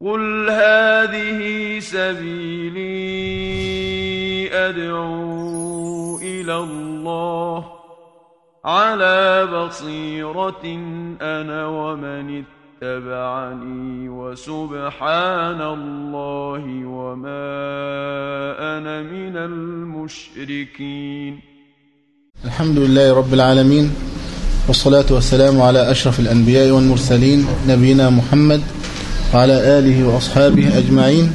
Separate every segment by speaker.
Speaker 1: قل هذه سبيلي أدعو إلى الله على بصيرة أنا ومن اتبعني وسبحان الله وما أنا من المشركين.
Speaker 2: الحمد لله رب العالمين والصلاة والسلام على أشرف الأنبياء والمرسلين نبينا محمد وعلى آله وأصحابه أجمعين.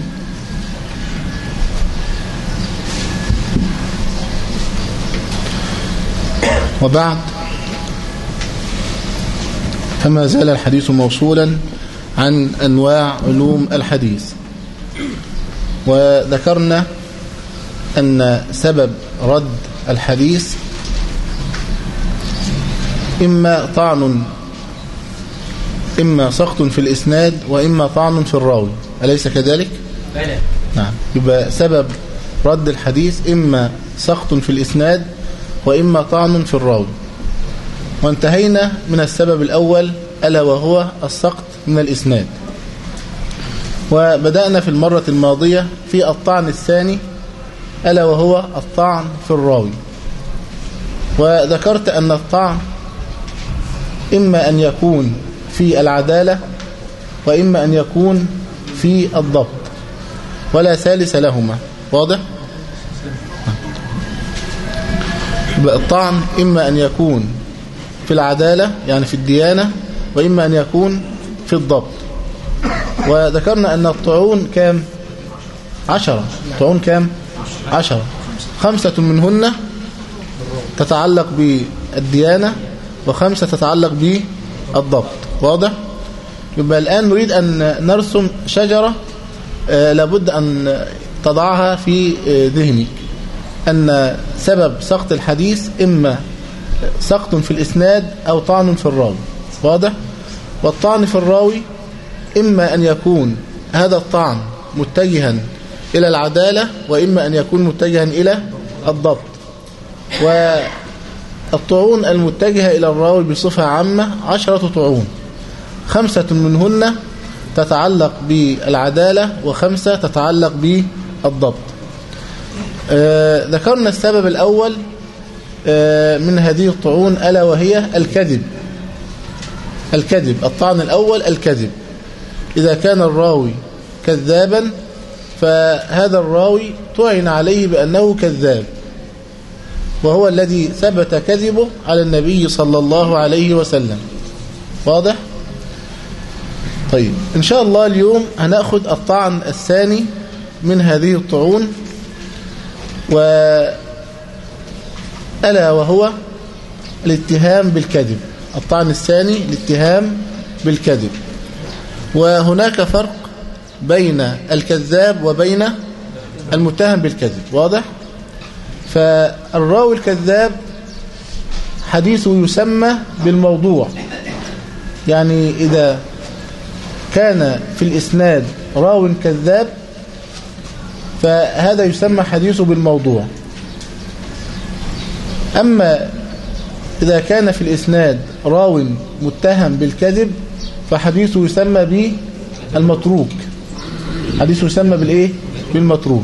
Speaker 2: وبعد فما زال الحديث موصولا عن أنواع علوم الحديث. وذكرنا أن سبب رد الحديث إما طعن إما سقط في الإسناد وإما طعن في الراوي. أليس كذلك؟
Speaker 3: بلى.
Speaker 2: نعم. يبقى سبب رد الحديث إما سقط في الإسناد وإما طعن في الراوي. وانتهينا من السبب الأول ألا وهو السقط من الإسناد. وبدأنا في المرة الماضية في الطعن الثاني ألا وهو الطعن في الراوي. وذكرت أن الطعن إما أن يكون في العدالة وإما أن يكون في الضبط. ولا ثالث لهما. واضح؟ الطعن إما أن يكون في العدالة يعني في الديانة وإما أن يكون في الضبط. وذكرنا أن الطعون كام؟ عشرة. طعون كام؟ عشرة. خمسة منهن تتعلق بالديانة وخمسة تتعلق بالضبط. واضح؟ يبقى الآن نريد أن نرسم شجرة آه، لابد أن تضعها في آه، ذهنك. أن سبب سقط الحديث إما سقط في الإسناد أو طعن في الراوي. واضح؟ والطعن في الراوي إما أن يكون هذا الطعن متجها إلى العدالة وإما أن يكون متجها إلى الضبط. والطعون المتجهة إلى الراوي بصفة عامة عشرة طعون. خمسة منهن تتعلق بالعدالة وخمسة تتعلق بالضبط. آه، ذكرنا السبب الأول آه، من هذه الطعون ألا وهي الكذب. الكذب الطعن الأول الكذب. إذا كان الراوي كذابا فهذا الراوي طعن عليه بأنه كذاب. وهو الذي ثبت كذبه على النبي صلى الله عليه وسلم. واضح؟ طيب إن شاء الله اليوم هنأخذ الطعن الثاني من هذه الطعون و ألا وهو الاتهام بالكذب. الطعن الثاني الاتهام بالكذب. وهناك فرق بين الكذاب وبين المتهم بالكذب واضح؟ فالراوي الكذاب حديثه يسمى بالموضوع. يعني إذا كان في الإسناد راو كذاب فهذا يسمى حديثه بالموضوع. أما إذا كان في الإسناد راو متهم بالكذب فحديثه يسمى بالمتروك. حديثه يسمى بالإيه؟ بالمتروك.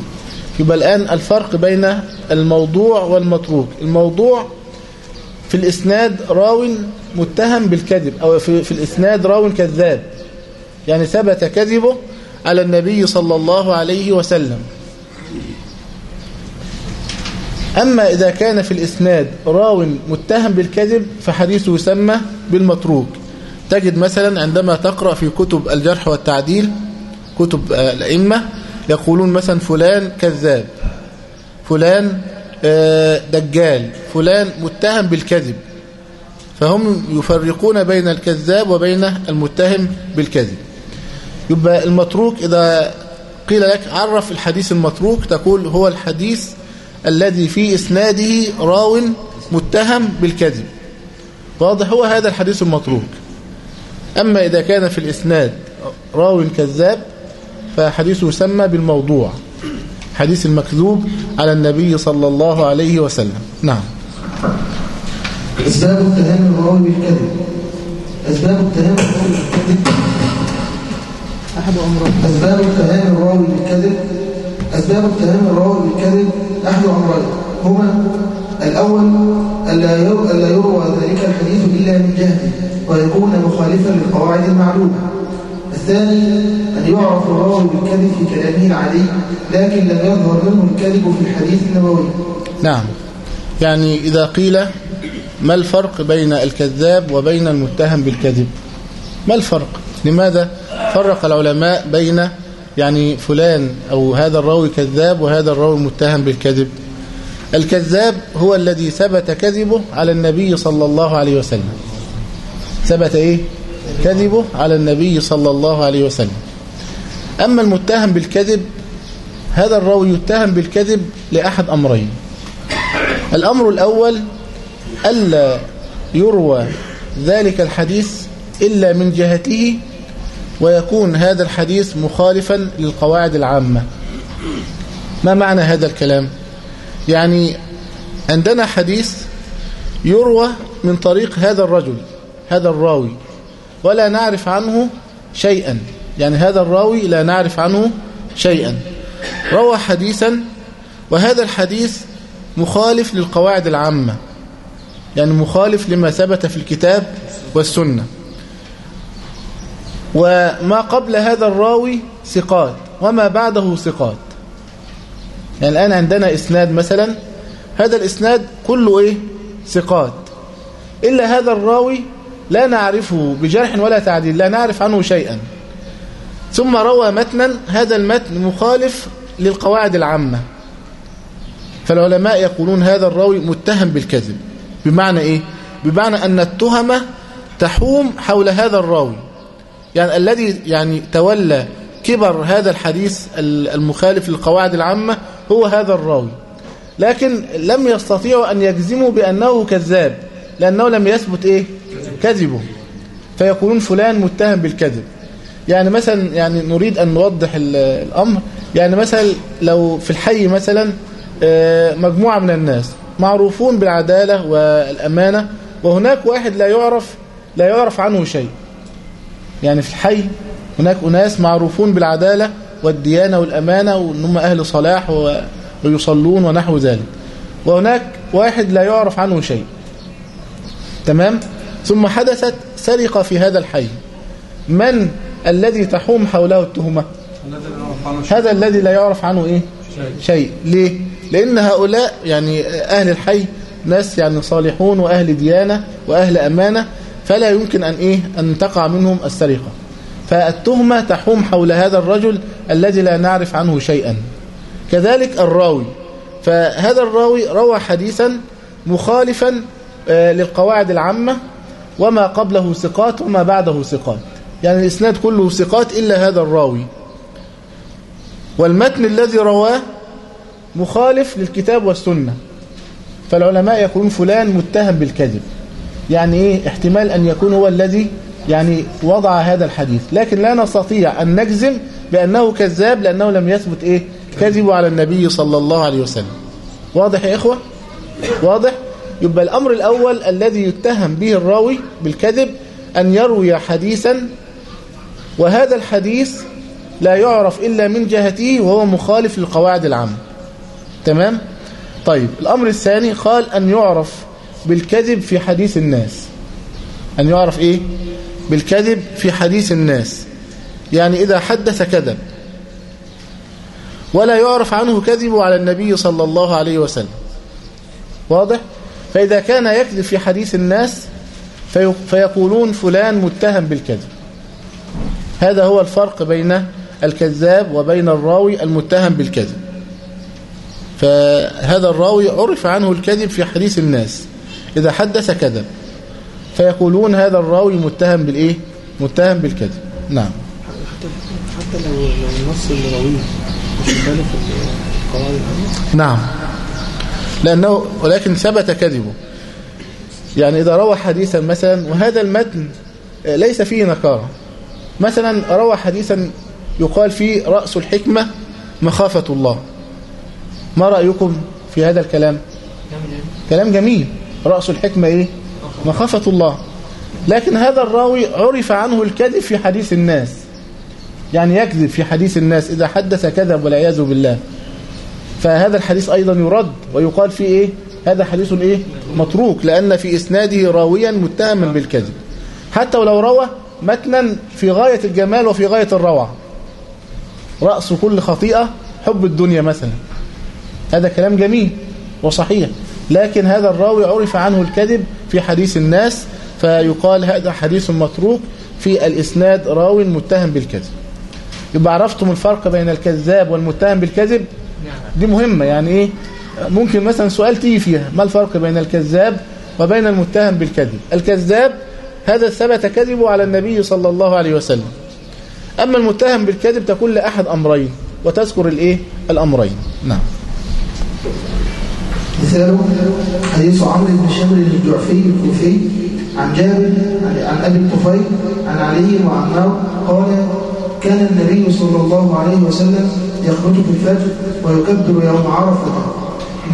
Speaker 2: يبقى الآن الفرق بين الموضوع والمتروك. الموضوع في الإسناد راو متهم بالكذب أو في, في الإسناد راو كذاب. يعني ثبت كذبه على النبي صلى الله عليه وسلم. أما إذا كان في الإسناد راو متهم بالكذب فحديثه يسمى بالمتروك. تجد مثلا عندما تقرأ في كتب الجرح والتعديل كتب الأئمة يقولون مثلا فلان كذاب فلان دجال فلان متهم بالكذب. فهم يفرقون بين الكذاب وبين المتهم بالكذب. يبقى المتروك إذا قيل لك عرف الحديث المتروك تقول هو الحديث الذي في إسناده راو متهم بالكذب. واضح هو هذا الحديث المتروك. أما إذا كان في الإسناد راو كذاب فحديثه يسمى بالموضوع حديث المكذوب على النبي صلى الله عليه وسلم. نعم.
Speaker 4: أسباب اتهام الراوي بالكذب. أسباب اتهام الراوي بالكذب.
Speaker 2: أحد أمرين
Speaker 3: أسباب اتهام الراوي بالكذب أسباب اتهام الراوي بالكذب أحد أمرين. هما الأول ألا يروى, ألا يروى ذلك الحديث إلا من جهله ويكون مخالفا للقواعد المعلومة. الثاني أن يعرف الراوي بالكذب في كلامه العادي لكن لم يظهر منه الكذب في الحديث النبوي.
Speaker 2: نعم. يعني إذا قيل ما الفرق بين الكذاب وبين المتهم بالكذب؟ ما الفرق؟ لماذا فرق العلماء بين يعني فلان أو هذا الراوي كذاب وهذا الراوي متهم بالكذب؟ الكذاب هو الذي ثبت كذبه على النبي صلى الله عليه وسلم. ثبت إيه؟ كذبه على النبي صلى الله عليه وسلم. أما المتهم بالكذب هذا الراوي يتهم بالكذب لأحد أمرين. الأمر الأول ألا يروى ذلك الحديث إلا من جهته ويكون هذا الحديث مخالفا للقواعد العامة. ما معنى هذا الكلام؟ يعني عندنا حديث يروى من طريق هذا الرجل هذا الراوي ولا نعرف عنه شيئا. يعني هذا الراوي لا نعرف عنه شيئا. روى حديثا وهذا الحديث مخالف للقواعد العامة. يعني مخالف لما ثبت في الكتاب والسنة. وما قبل هذا الراوي ثقات وما بعده ثقات. يعني الآن عندنا إسناد مثلا هذا الإسناد كله إيه؟ ثقات. إلا هذا الراوي لا نعرفه بجرح ولا تعديل لا نعرف عنه شيئا. ثم روى متنا هذا المتن مخالف للقواعد العامة. فالعلماء يقولون هذا الراوي متهم بالكذب. بمعنى إيه؟ بمعنى أن التهمة تحوم حول هذا الراوي. يعني الذي يعني تولى كبر هذا الحديث المخالف للقواعد العامة هو هذا الراوي. لكن لم يستطيعوا أن يجزموا بأنه كذاب لأنه لم يثبت إيه؟ كذبه. فيقولون فلان متهم بالكذب. يعني مثلا يعني نريد أن نوضح الأمر. يعني مثلا لو في الحي مثلا مجموعة من الناس معروفون بالعدالة والأمانة وهناك واحد لا يعرف لا يعرف عنه شيء. يعني في الحي هناك أناس معروفون بالعدالة والديانة والأمانة وأنهم أهل صلاح ويصلون ونحو ذلك. وهناك واحد لا يعرف عنه شيء. تمام؟ ثم حدثت سرقة في هذا الحي. من الذي تحوم حوله التهمة؟ هذا الذي لا يعرف عنه إيه؟ شيء. ليه؟ لأن هؤلاء يعني أهل الحي ناس يعني صالحون وأهل ديانة وأهل أمانة فلا يمكن أن إيه أن تقع منهم السرقة. فالتهمة تحوم حول هذا الرجل الذي لا نعرف عنه شيئا. كذلك الراوي. فهذا الراوي روى حديثا مخالفا للقواعد العامة وما قبله ثقات وما بعده ثقات. يعني الإسناد كله ثقات إلا هذا الراوي. والمتن الذي رواه مخالف للكتاب والسنة. فالعلماء يقولون فلان متهم بالكذب. يعني إيه؟ احتمال أن يكون هو الذي يعني وضع هذا الحديث. لكن لا نستطيع أن نجزم بأنه كذاب لأنه لم يثبت إيه؟ كذب على النبي صلى الله عليه وسلم. واضح يا إخوة؟ واضح؟ يبقى الأمر الأول الذي يتهم به الراوي بالكذب أن يروي حديثا وهذا الحديث لا يعرف إلا من جهته وهو مخالف للقواعد العامة. تمام؟ طيب الأمر الثاني قال أن يعرف بالكذب في حديث الناس. أن يعرف إيه؟ بالكذب في حديث الناس. يعني إذا حدث كذب. ولا يعرف عنه كذب على النبي صلى الله عليه وسلم. واضح؟ فإذا كان يكذب في حديث الناس في فيقولون فلان متهم بالكذب. هذا هو الفرق بين الكذاب وبين الراوي المتهم بالكذب. فهذا الراوي عرف عنه الكذب في حديث الناس. إذا حدث كذب. فيقولون هذا الراوي متهم بالإيه؟ متهم بالكذب. نعم.
Speaker 4: حتى لو لو النص اللي راويه مش مخالف القواعد العامة
Speaker 2: نعم. لأنه ولكن ثبت كذبه. يعني إذا روى حديثا مثلا وهذا المتن ليس فيه نكارة مثلا روى حديثا يقال فيه رأس الحكمة مخافة الله. ما رأيكم في هذا الكلام؟ كلام جميل. رأس الحكمة إيه؟ مخافة الله. لكن هذا الراوي عرف عنه الكذب في حديث الناس. يعني يكذب في حديث الناس إذا حدث كذب والعياذ بالله. فهذا الحديث أيضا يرد ويقال فيه إيه؟ هذا حديث إيه؟ متروك لأن في إسناده راويا متهما بالكذب. حتى ولو روى متنا في غاية الجمال وفي غاية الروعة. رأس كل خطيئة حب الدنيا مثلا. هذا كلام جميل وصحيح. لكن هذا الراوي عرف عنه الكذب في حديث الناس فيقال هذا حديث متروك في الإسناد راوي متهم بالكذب. يبقى عرفتم الفرق بين الكذاب والمتهم بالكذب؟ دي مهمة يعني إيه؟ ممكن مثلا سؤال تيجي فيها ما الفرق بين الكذاب وبين المتهم بالكذب؟ الكذاب هذا ثبت كذبه على النبي صلى الله عليه وسلم. أما المتهم بالكذب تكون لأحد أمرين وتذكر الإيه؟ الأمرين. نعم.
Speaker 3: مثاله حديث عمرو بن شمر الجعفي الكوفي عن جابر عن أبي الطفيل عن علي وعمار قال كان النبي صلى الله عليه وسلم يخرج في الفجر ويكبر يوم عرفة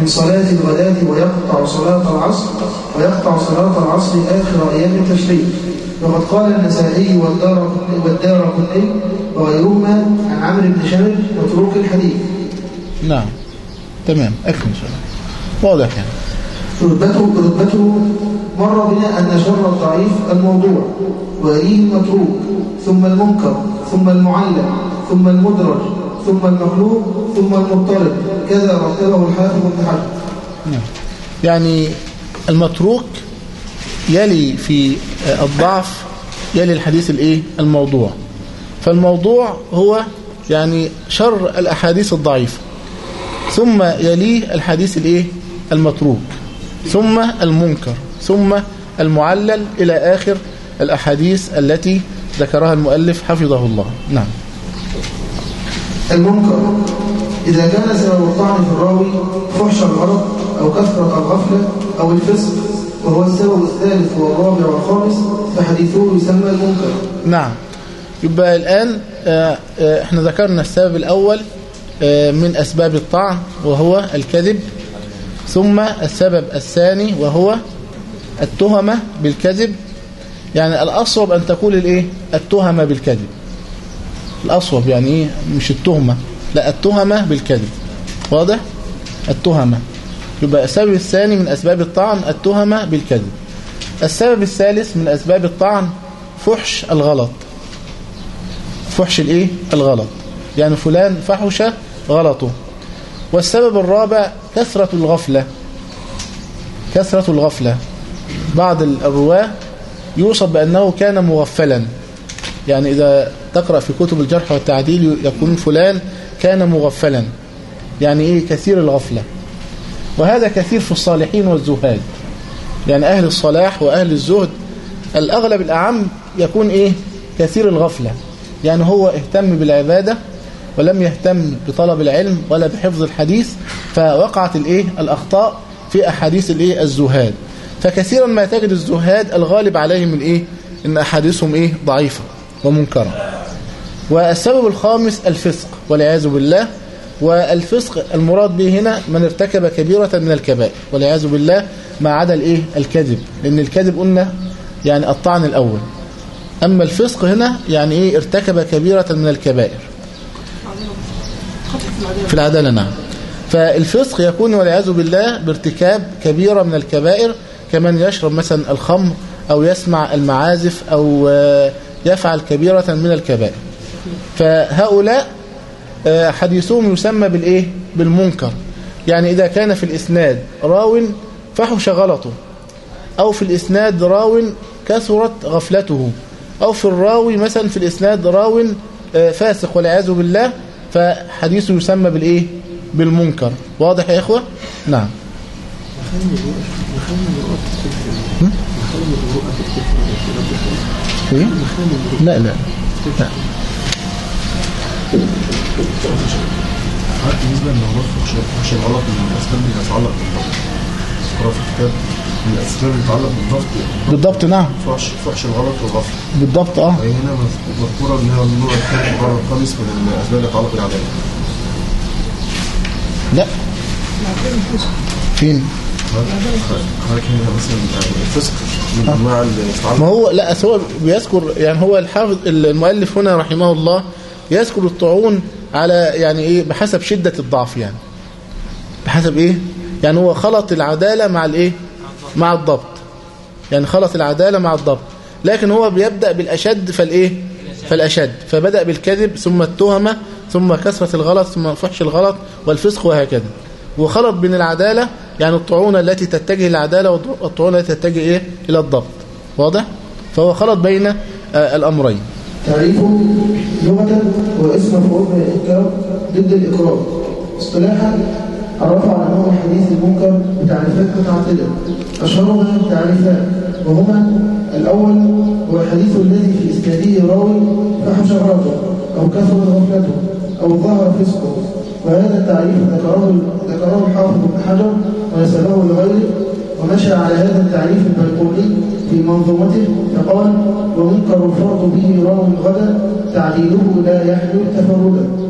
Speaker 3: من صلاة الغداة ويقطع صلاة العصر ويقطع صلاة العصر آخر أيام التشريق. وقد قال النسائي والدار والدار قطني وغيرهما عن عمرو بن شمر متروك الحديث.
Speaker 2: نعم. تمام. أكمل. شاء الله واضح. يعني
Speaker 3: رتبته رتبته مر بنا أن شر الضعيف الموضوع ويليه المتروك ثم المنكر ثم المعلم ثم المدرج ثم المخلوق ثم المضطرب كذا رتبه الحافظ ابن حجر.
Speaker 2: نعم. يعني المتروك يلي في الضعف يلي الحديث الإيه؟ الموضوع. فالموضوع هو يعني شر الأحاديث الضعيفة ثم يليه الحديث الإيه؟ المتروك ثم المنكر ثم المعلل إلى آخر الأحاديث التي ذكرها المؤلف حفظه الله. نعم.
Speaker 3: المنكر إذا كان سبب الطعن في الراوي فحش الغلط أو كثرة الغفلة أو الفسق وهو السبب الثالث والرابع والخامس فحديثه يسمى المنكر.
Speaker 2: نعم. يبقى الآن آه، آه، إحنا ذكرنا السبب الأول آه، من أسباب الطعن وهو الكذب ثم السبب الثاني وهو التهمة بالكذب. يعني الأصوب أن تقول الإيه؟ التهمة بالكذب. الأصوب يعني إيه؟ مش التهمة. لا التهمة بالكذب. واضح؟ التهمة. يبقى السبب الثاني من أسباب الطعن التهمة بالكذب. السبب الثالث من أسباب الطعن فحش الغلط. فحش الإيه؟ الغلط. يعني فلان فحش غلطه. والسبب الرابع كثرة الغفلة. كثرة الغفلة. بعض الرواة يوصف بأنه كان مغفلا. يعني إذا تقرأ في كتب الجرح والتعديل يكون فلان كان مغفلا. يعني إيه؟ كثير الغفلة. وهذا كثير في الصالحين والزهاد. يعني أهل الصلاح وأهل الزهد الأغلب الأعم يكون إيه؟ كثير الغفلة. يعني هو اهتم بالعبادة ولم يهتم بطلب العلم ولا بحفظ الحديث فوقعت الإيه؟ الأخطاء في أحاديث الإيه؟ الزهاد. فكثيرا ما تجد الزهاد الغالب عليهم الإيه؟ إن أحاديثهم إيه؟ ضعيفة ومنكرة. والسبب الخامس الفسق والعياذ بالله. والفسق المراد به هنا من ارتكب كبيرة من الكبائر. والعياذ بالله ما عدا الإيه؟ الكذب. لأن الكذب قلنا يعني الطعن الأول. أما الفسق هنا يعني إيه؟ ارتكب كبيرة من الكبائر. في العدالة نعم. فالفسق يكون والعياذ بالله بارتكاب كبيرة من الكبائر كمن يشرب مثلا الخمر أو يسمع المعازف أو يفعل كبيرة من الكبائر. فهؤلاء حديثهم يسمى بالإيه؟ بالمنكر. يعني إذا كان في الإسناد راو فحش غلطه أو في الإسناد راو كثرت غفلته أو في الراوي مثلا في الإسناد راو فاسق والعياذ بالله فحديثه يسمى بالإيه؟ بالمنكر. واضح يا إخوة؟ نعم. إيه لا لا. لا.
Speaker 5: بالنسبة لموضوع فحش فحش الغلط من الاسباب اللي تتعلق في الكتاب. من الأسباب اللي تتعلق بالضبط.
Speaker 2: بالضبط نعم.
Speaker 5: فحش فحش الغلط والغفلة.
Speaker 2: بالضبط
Speaker 5: آه. هنا مذكورة ان هو النوع الثاني النوع الخامس من الأسباب اللي تتعلق بالعدالة.
Speaker 2: لا. فين؟
Speaker 5: الفسق من أنواع اللي
Speaker 2: ما هو لا هو بيذكر يعني هو الحافظ المؤلف هنا رحمه الله يذكر الطعون على يعني إيه بحسب شدة الضعف يعني. بحسب إيه؟ يعني هو خلط العدالة مع الإيه؟ مع الضبط. يعني خلط العدالة مع الضبط. لكن هو بيبدأ بالأشد فالإيه؟ فالأشد. فبدأ بالكذب ثم التهمة ثم كثرة الغلط ثم فحش الغلط والفسق وهكذا. وخلط بين العدالة يعني الطعونة التي تتجه العدالة والطعونة التي تتجه إيه؟ إلى الضبط. واضح؟ فهو خلط بين آه الأمرين.
Speaker 3: تعريفه لغة واسم من الإنكار ضد الإقرار. اصطلاحا عرف على أنواع الحديث المنكر بتعريفات متعددة أشهرها تعريفان وهما الأول هو الحديث الذي في إسناده راوي فحش غلطه أو كثر غفلته أو ظهر فسقه. وهذا التعريف ذكره ذكره الحافظ ابن حجر ونسبه لغيره ومشى على هذا التعريف البيقوني في منظومته فقال ومنكر الفرد به راو غدا تعديله لا يحمل تفردا.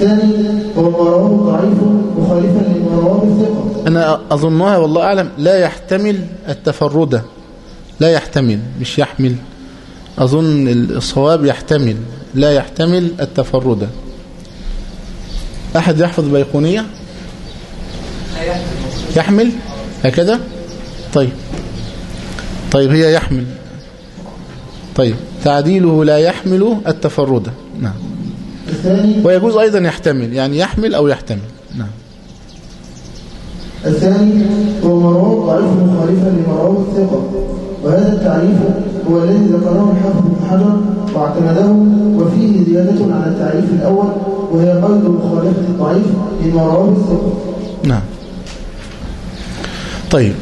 Speaker 3: الثاني هو ما ضعيف مخالفا لما الثقة.
Speaker 2: أنا أظنها والله أعلم لا يحتمل التفرد لا يحتمل مش يحمل. أظن الصواب يحتمل لا يحتمل التفرد. أحد يحفظ بيقونية يحمل؟ هكذا طيب. طيب هي يحمل. طيب تعديله لا يحمل التفرد. نعم. ويجوز أيضا يحتمل يعني يحمل أو يحتمل. نعم.
Speaker 3: الثاني هو ما رواه ضعيف مخالفا لما رواه الثقة. وهذا التعريف هو الذي ذكره الحافظ بن حجر واعتمده وفيه زيادة على التعريف الأول وهي قيد مخالفه الضعيف لما رواه الثقة.
Speaker 2: نعم. طيب.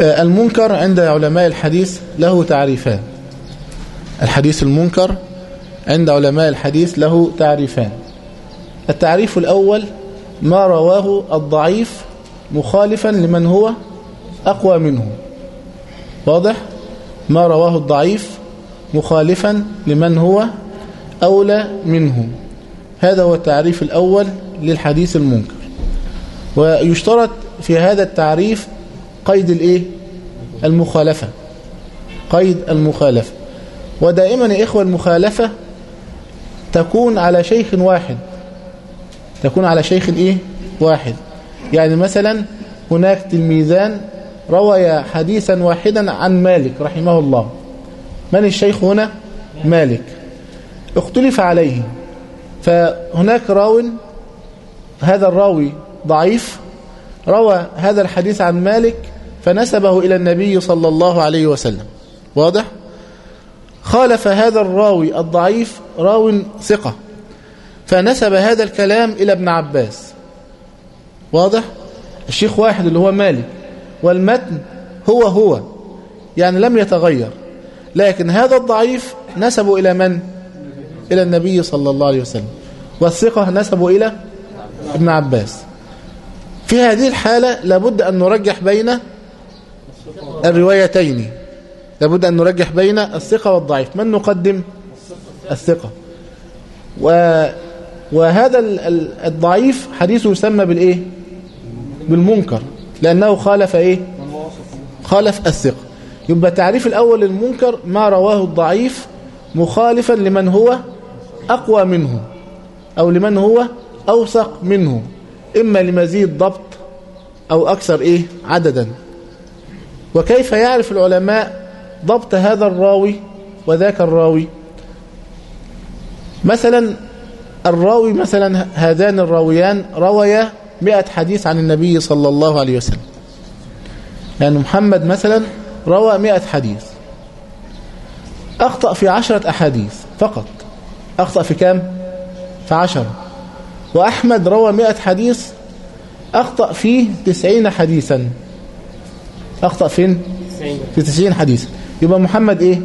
Speaker 2: آه، المنكر عند علماء الحديث له تعريفان. الحديث المنكر عند علماء الحديث له تعريفان. التعريف الأول ما رواه الضعيف مخالفا لمن هو أقوى منه. واضح؟ ما رواه الضعيف مخالفا لمن هو أولى منه. هذا هو التعريف الأول للحديث المنكر. ويشترط في هذا التعريف قيد الإيه؟ المخالفة. قيد المخالفة. ودائما يا إخوة المخالفة تكون على شيخ واحد. تكون على شيخ إيه؟ واحد. يعني مثلا هناك تلميذان روي حديثا واحدا عن مالك رحمه الله. من الشيخ هنا؟ مالك. اختلف عليه. فهناك راو هذا الراوي ضعيف. روى هذا الحديث عن مالك فنسبه إلى النبي صلى الله عليه وسلم. واضح؟ خالف هذا الراوي الضعيف راو ثقة فنسب هذا الكلام إلى ابن عباس. واضح؟ الشيخ واحد اللي هو مالك والمتن هو هو يعني لم يتغير. لكن هذا الضعيف نسبه إلى من؟ إلى النبي صلى الله عليه وسلم. والثقة نسبه إلى ابن عباس. في هذه الحالة لابد أن نرجح بين الروايتين. لابد أن نرجح بين الثقة والضعيف. من نقدم؟ الثقة. و وهذا ال- ال- الضعيف حديثه يسمى بالإيه؟ بالمنكر. لأنه خالف إيه؟ خالف الثقة. يبقى التعريف الأول للمنكر ما رواه الضعيف مخالفا لمن هو أقوى منه أو لمن هو أوثق منه إما لمزيد ضبط أو أكثر إيه؟ عددا. وكيف يعرف العلماء ضبط هذا الراوي وذاك الراوي. مثلا الراوي مثلا هذان الراويان رويا مئة حديث عن النبي صلى الله عليه وسلم. يعني محمد مثلا روى مئة حديث. أخطأ في عشرة أحاديث فقط. أخطأ في كام؟ في عشرة. وأحمد روى مئة حديث أخطأ فيه تسعين حديثا. أخطأ فين؟ في تسعين حديثا يبقى محمد إيه؟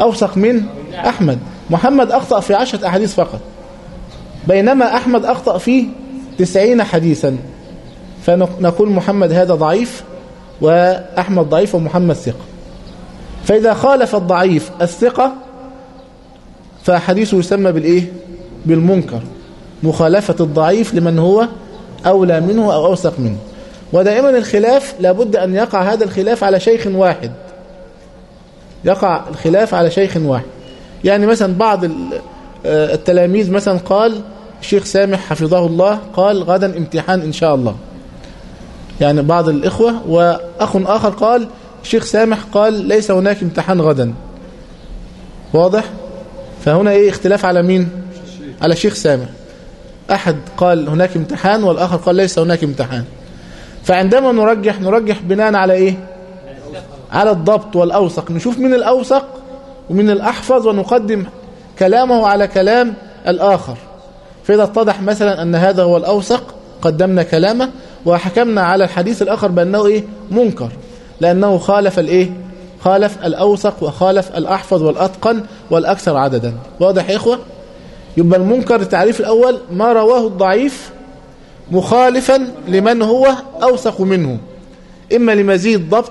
Speaker 2: أوثق. من أحمد. محمد أخطأ في عشرة أحاديث فقط. بينما أحمد أخطأ فيه تسعين حديثا. فنقول محمد هذا ضعيف وأحمد ضعيف ومحمد ثقة. فإذا خالف الضعيف الثقة فحديثه يسمى بالإيه؟ بالمنكر. مخالفة الضعيف لمن هو أولى منه أو أوثق منه. ودائما الخلاف لابد أن يقع هذا الخلاف على شيخ واحد. يقع الخلاف على شيخ واحد. يعني مثلا بعض آه، التلاميذ مثلا قال الشيخ سامح حفظه الله قال غدا امتحان إن شاء الله. يعني بعض الإخوة وأخ آخر قال الشيخ سامح قال ليس هناك امتحان غدا. واضح؟ فهنا إيه اختلاف على مين؟ على الشيخ سامح. أحد قال هناك امتحان والآخر قال ليس هناك امتحان. فعندما نرجح نرجح بناء على إيه؟ على الضبط والأوثق. نشوف من الأوثق ومن الأحفظ ونقدم كلامه على كلام الآخر. فإذا اتضح مثلا أن هذا هو الأوثق قدمنا كلامه وحكمنا على الحديث الآخر بأنه إيه؟ منكر. لأنه خالف الإيه؟ خالف الأوثق وخالف الأحفظ والأتقن والأكثر عددا. واضح يا إخوة؟ يبقى المنكر التعريف الأول ما رواه الضعيف مخالفا لمن هو أوثق منه. إما لمزيد ضبط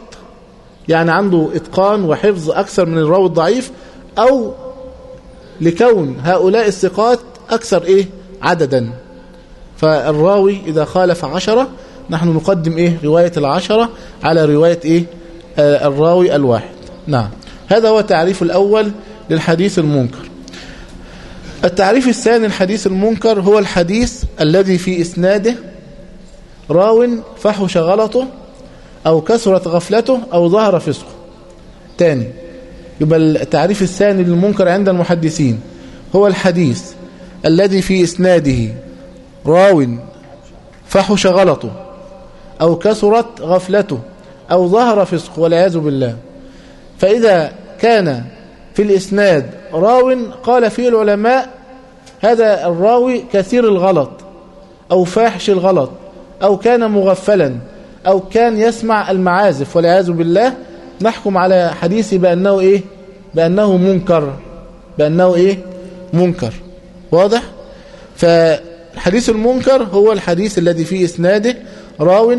Speaker 2: يعني عنده إتقان وحفظ أكثر من الراوي الضعيف أو لكون هؤلاء الثقات أكثر إيه؟ عددا. فالراوي إذا خالف عشرة نحن نقدم إيه؟ رواية العشرة على رواية إيه؟ آه الراوي الواحد. نعم. هذا هو التعريف الأول للحديث المنكر. التعريف الثاني الحديث المنكر هو الحديث الذي في إسناده راو فحش غلطه أو كثرت غفلته أو ظهر فسقه. تاني يبقى التعريف الثاني للمنكر عند المحدثين هو الحديث الذي في إسناده راو فحش غلطه أو كثرت غفلته أو ظهر فسقه والعياذ بالله. فإذا كان في الإسناد راو قال فيه العلماء هذا الراوي كثير الغلط أو فاحش الغلط أو كان مغفلا. أو كان يسمع المعازف والعياذ بالله نحكم على حديثي بأنه إيه؟ بأنه منكر. بأنه إيه؟ منكر. واضح؟ فالحديث المنكر هو الحديث الذي في إسناده راو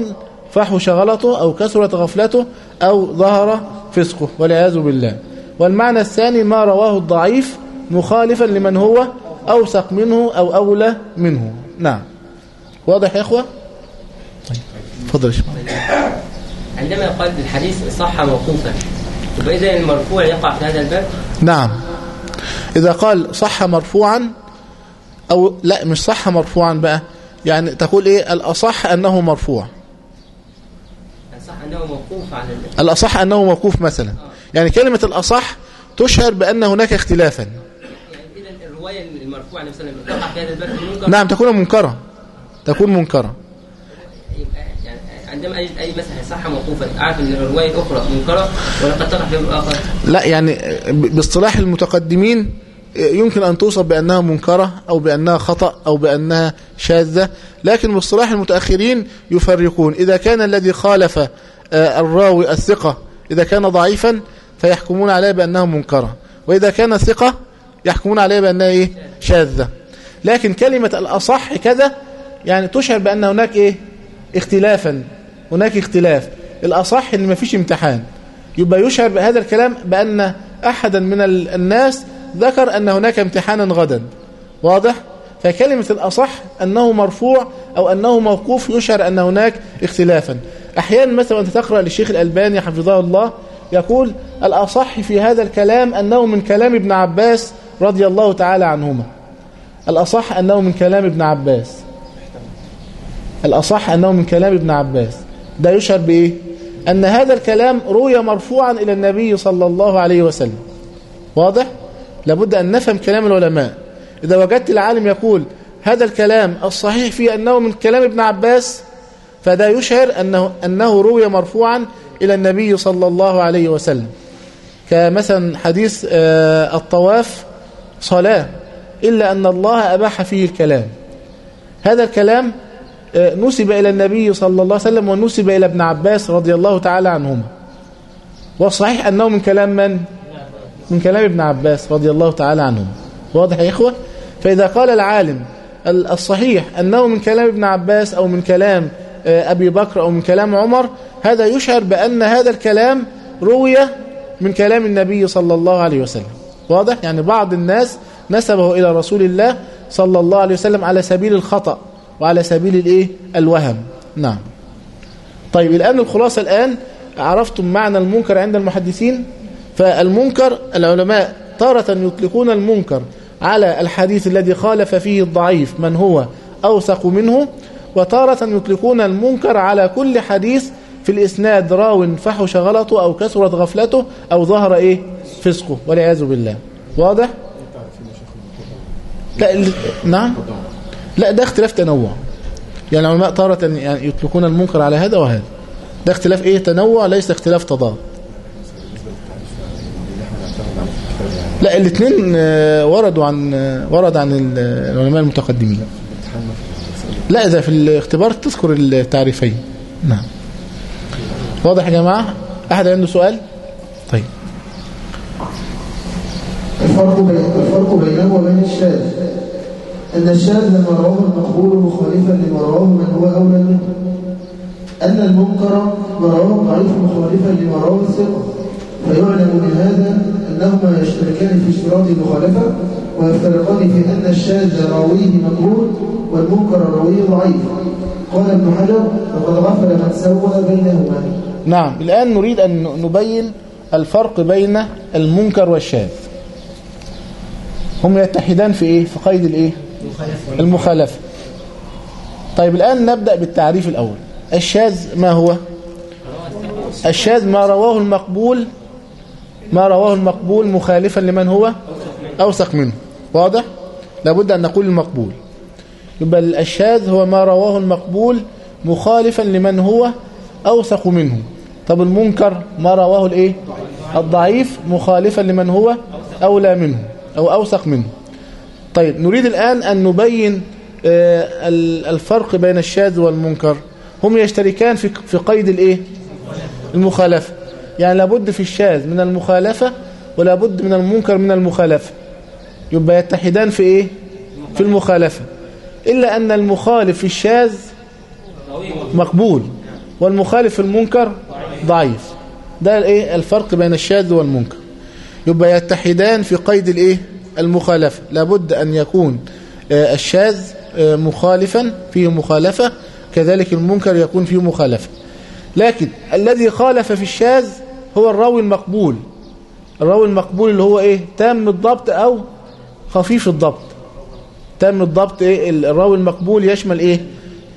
Speaker 2: فحش غلطه أو كثرت غفلته أو ظهر فسقه والعياذ بالله. والمعنى الثاني ما رواه الضعيف مخالفا لمن هو أوثق منه أو أولى منه. نعم. واضح يا إخوة؟ فضل يا شيخ.
Speaker 6: عندما يقال الحديث صح موقوفا يبقى إذا المرفوع يقع في هذا الباب؟
Speaker 2: نعم. إذا قال صح مرفوعا أو لا مش صح مرفوعا بقى يعني تقول إيه؟ الأصح أنه مرفوع.
Speaker 6: صح أنه موقوف على ال-
Speaker 2: الأصح أنه موقوف مثلا. يعني كلمة الأصح تشهر بأن هناك اختلافا.
Speaker 6: يعني إذا الرواية المرفوعة
Speaker 2: نعم تكون منكرة. تكون منكرة.
Speaker 6: عندما أجد أي مثلا صح موقوفا أعرف أن الرواية الأخرى منكرة ولا قد تقع في باب آخر
Speaker 2: لا يعني باصطلاح المتقدمين يمكن أن توصف بأنها منكرة أو بأنها خطأ أو بأنها شاذة لكن باصطلاح المتأخرين يفرقون إذا كان الذي خالف آه، الراوي الثقة إذا كان ضعيفا فيحكمون عليه بأنها منكرة وإذا كان ثقة يحكمون عليه بأنها إيه؟ شاذة لكن كلمة الأصح كذا يعني تشعر بأن هناك إيه؟ اختلافا هناك اختلاف. الأصح إن مفيش امتحان. يبقى يشعر بهذا الكلام بأن أحدا من ال- الناس ذكر أن هناك امتحانا غدا. واضح؟ فكلمة الأصح أنه مرفوع أو أنه موقوف يشعر أن هناك اختلافا. أحيانا مثلا أنت تقرأ للشيخ الألباني حفظه الله يقول الأصح في هذا الكلام أنه من كلام ابن عباس رضي الله تعالى عنهما. الأصح أنه من كلام ابن عباس. الأصح أنه من كلام ابن عباس. ده يشعر بإيه؟ أن هذا الكلام روي مرفوعا إلى النبي صلى الله عليه وسلم واضح؟ لابد أن نفهم كلام العلماء إذا وجدت العالم يقول هذا الكلام الصحيح فيه أنه من كلام ابن عباس فده يشعر أنه, أنه روي مرفوعا إلى النبي صلى الله عليه وسلم كمثلا حديث آه، الطواف صلاة إلا أن الله أباح فيه الكلام هذا الكلام نسب إلى النبي صلى الله عليه وسلم ونسب إلى ابن عباس رضي الله تعالى عنهما والصحيح أنه من كلام من؟ من كلام ابن عباس رضي الله تعالى عنهما واضح يا إخوة؟ فإذا قال العالم ال- الصحيح أنه من كلام ابن عباس أو من كلام آه، أبي بكر أو من كلام عمر هذا يشعر بأن هذا الكلام روي من كلام النبي صلى الله عليه وسلم واضح؟ يعني بعض الناس نسبه إلى رسول الله صلى الله عليه وسلم على سبيل الخطأ وعلى سبيل الإيه؟ الوهم. نعم. طيب الآن الخلاصة الآن عرفتم معنى المنكر عند المحدثين؟ فالمنكر العلماء تارة يطلقون المنكر على الحديث الذي خالف فيه الضعيف من هو؟ أوثق منه. وتارة يطلقون المنكر على كل حديث في الإسناد راو فحش غلطه أو كثرت غفلته أو ظهر إيه؟ فسقه. والعياذ بالله. واضح؟ لا نعم. لا ده اختلاف تنوع. يعني العلماء تارة يعني يطلقون المنكر على هذا وهذا. ده اختلاف إيه؟ تنوع ليس اختلاف تضاد. لا الاثنين آه، وردوا عن آه، ورد عن ال- العلماء المتقدمين. لا إذا في الاختبار تذكر التعريفين. نعم. واضح يا جماعة؟ أحد عنده سؤال؟ طيب.
Speaker 3: الفرق بين الفرق بينه وبين الشاذ. أن الشاذ لما رواه المقبول مخالفا لما رواه من هو أولى منه. أن المنكر ما رواه الضعيف مخالفا لما رواه الثقة. فيعلم من هذا أنهما يشتركان في اشتراط المخالفة ويفترقان في أن الشاذ راويه مقبول والمنكر راويه ضعيف. قال ابن حجر وقد غفل من سوى بينهما.
Speaker 2: نعم. الآن نريد أن نبين الفرق بين المنكر والشاذ. هم يتحدان في إيه؟ في قيد الإيه؟ المخالفة. طيب الآن نبدأ بالتعريف الأول. الشاذ ما هو؟ الشاذ ما رواه المقبول ما رواه المقبول مخالفا لمن هو؟ أوثق منه. واضح؟ لابد أن نقول المقبول. يبقى الشاذ هو ما رواه المقبول مخالفا لمن هو؟ أوثق منه. طب المنكر ما رواه الإيه؟ الضعيف مخالفا لمن هو؟ أولى منه أو أوثق منه. طيب نريد الآن أن نبين آه، ال- الفرق بين الشاذ والمنكر. هم يشتركان في في قيد الإيه؟ المخالفة. يعني لابد في الشاذ من المخالفة ولابد من المنكر من المخالفة. يبقى يتحدان في إيه؟ في المخالفة. إلا أن المخالف في الشاذ مقبول والمخالف في المنكر ضعيف. ده الإيه؟ الفرق بين الشاذ والمنكر. يبقى يتحدان في قيد الإيه؟ المخالفة. لابد أن يكون آه، الشاذ آه، مخالفا فيه مخالفة. كذلك المنكر يكون فيه مخالفة. لكن الذي خالف في الشاذ هو الراوي المقبول. الراوي المقبول اللي هو إيه؟ تام الضبط أو خفيف الضبط. تام الضبط إيه؟ الراوي المقبول يشمل إيه؟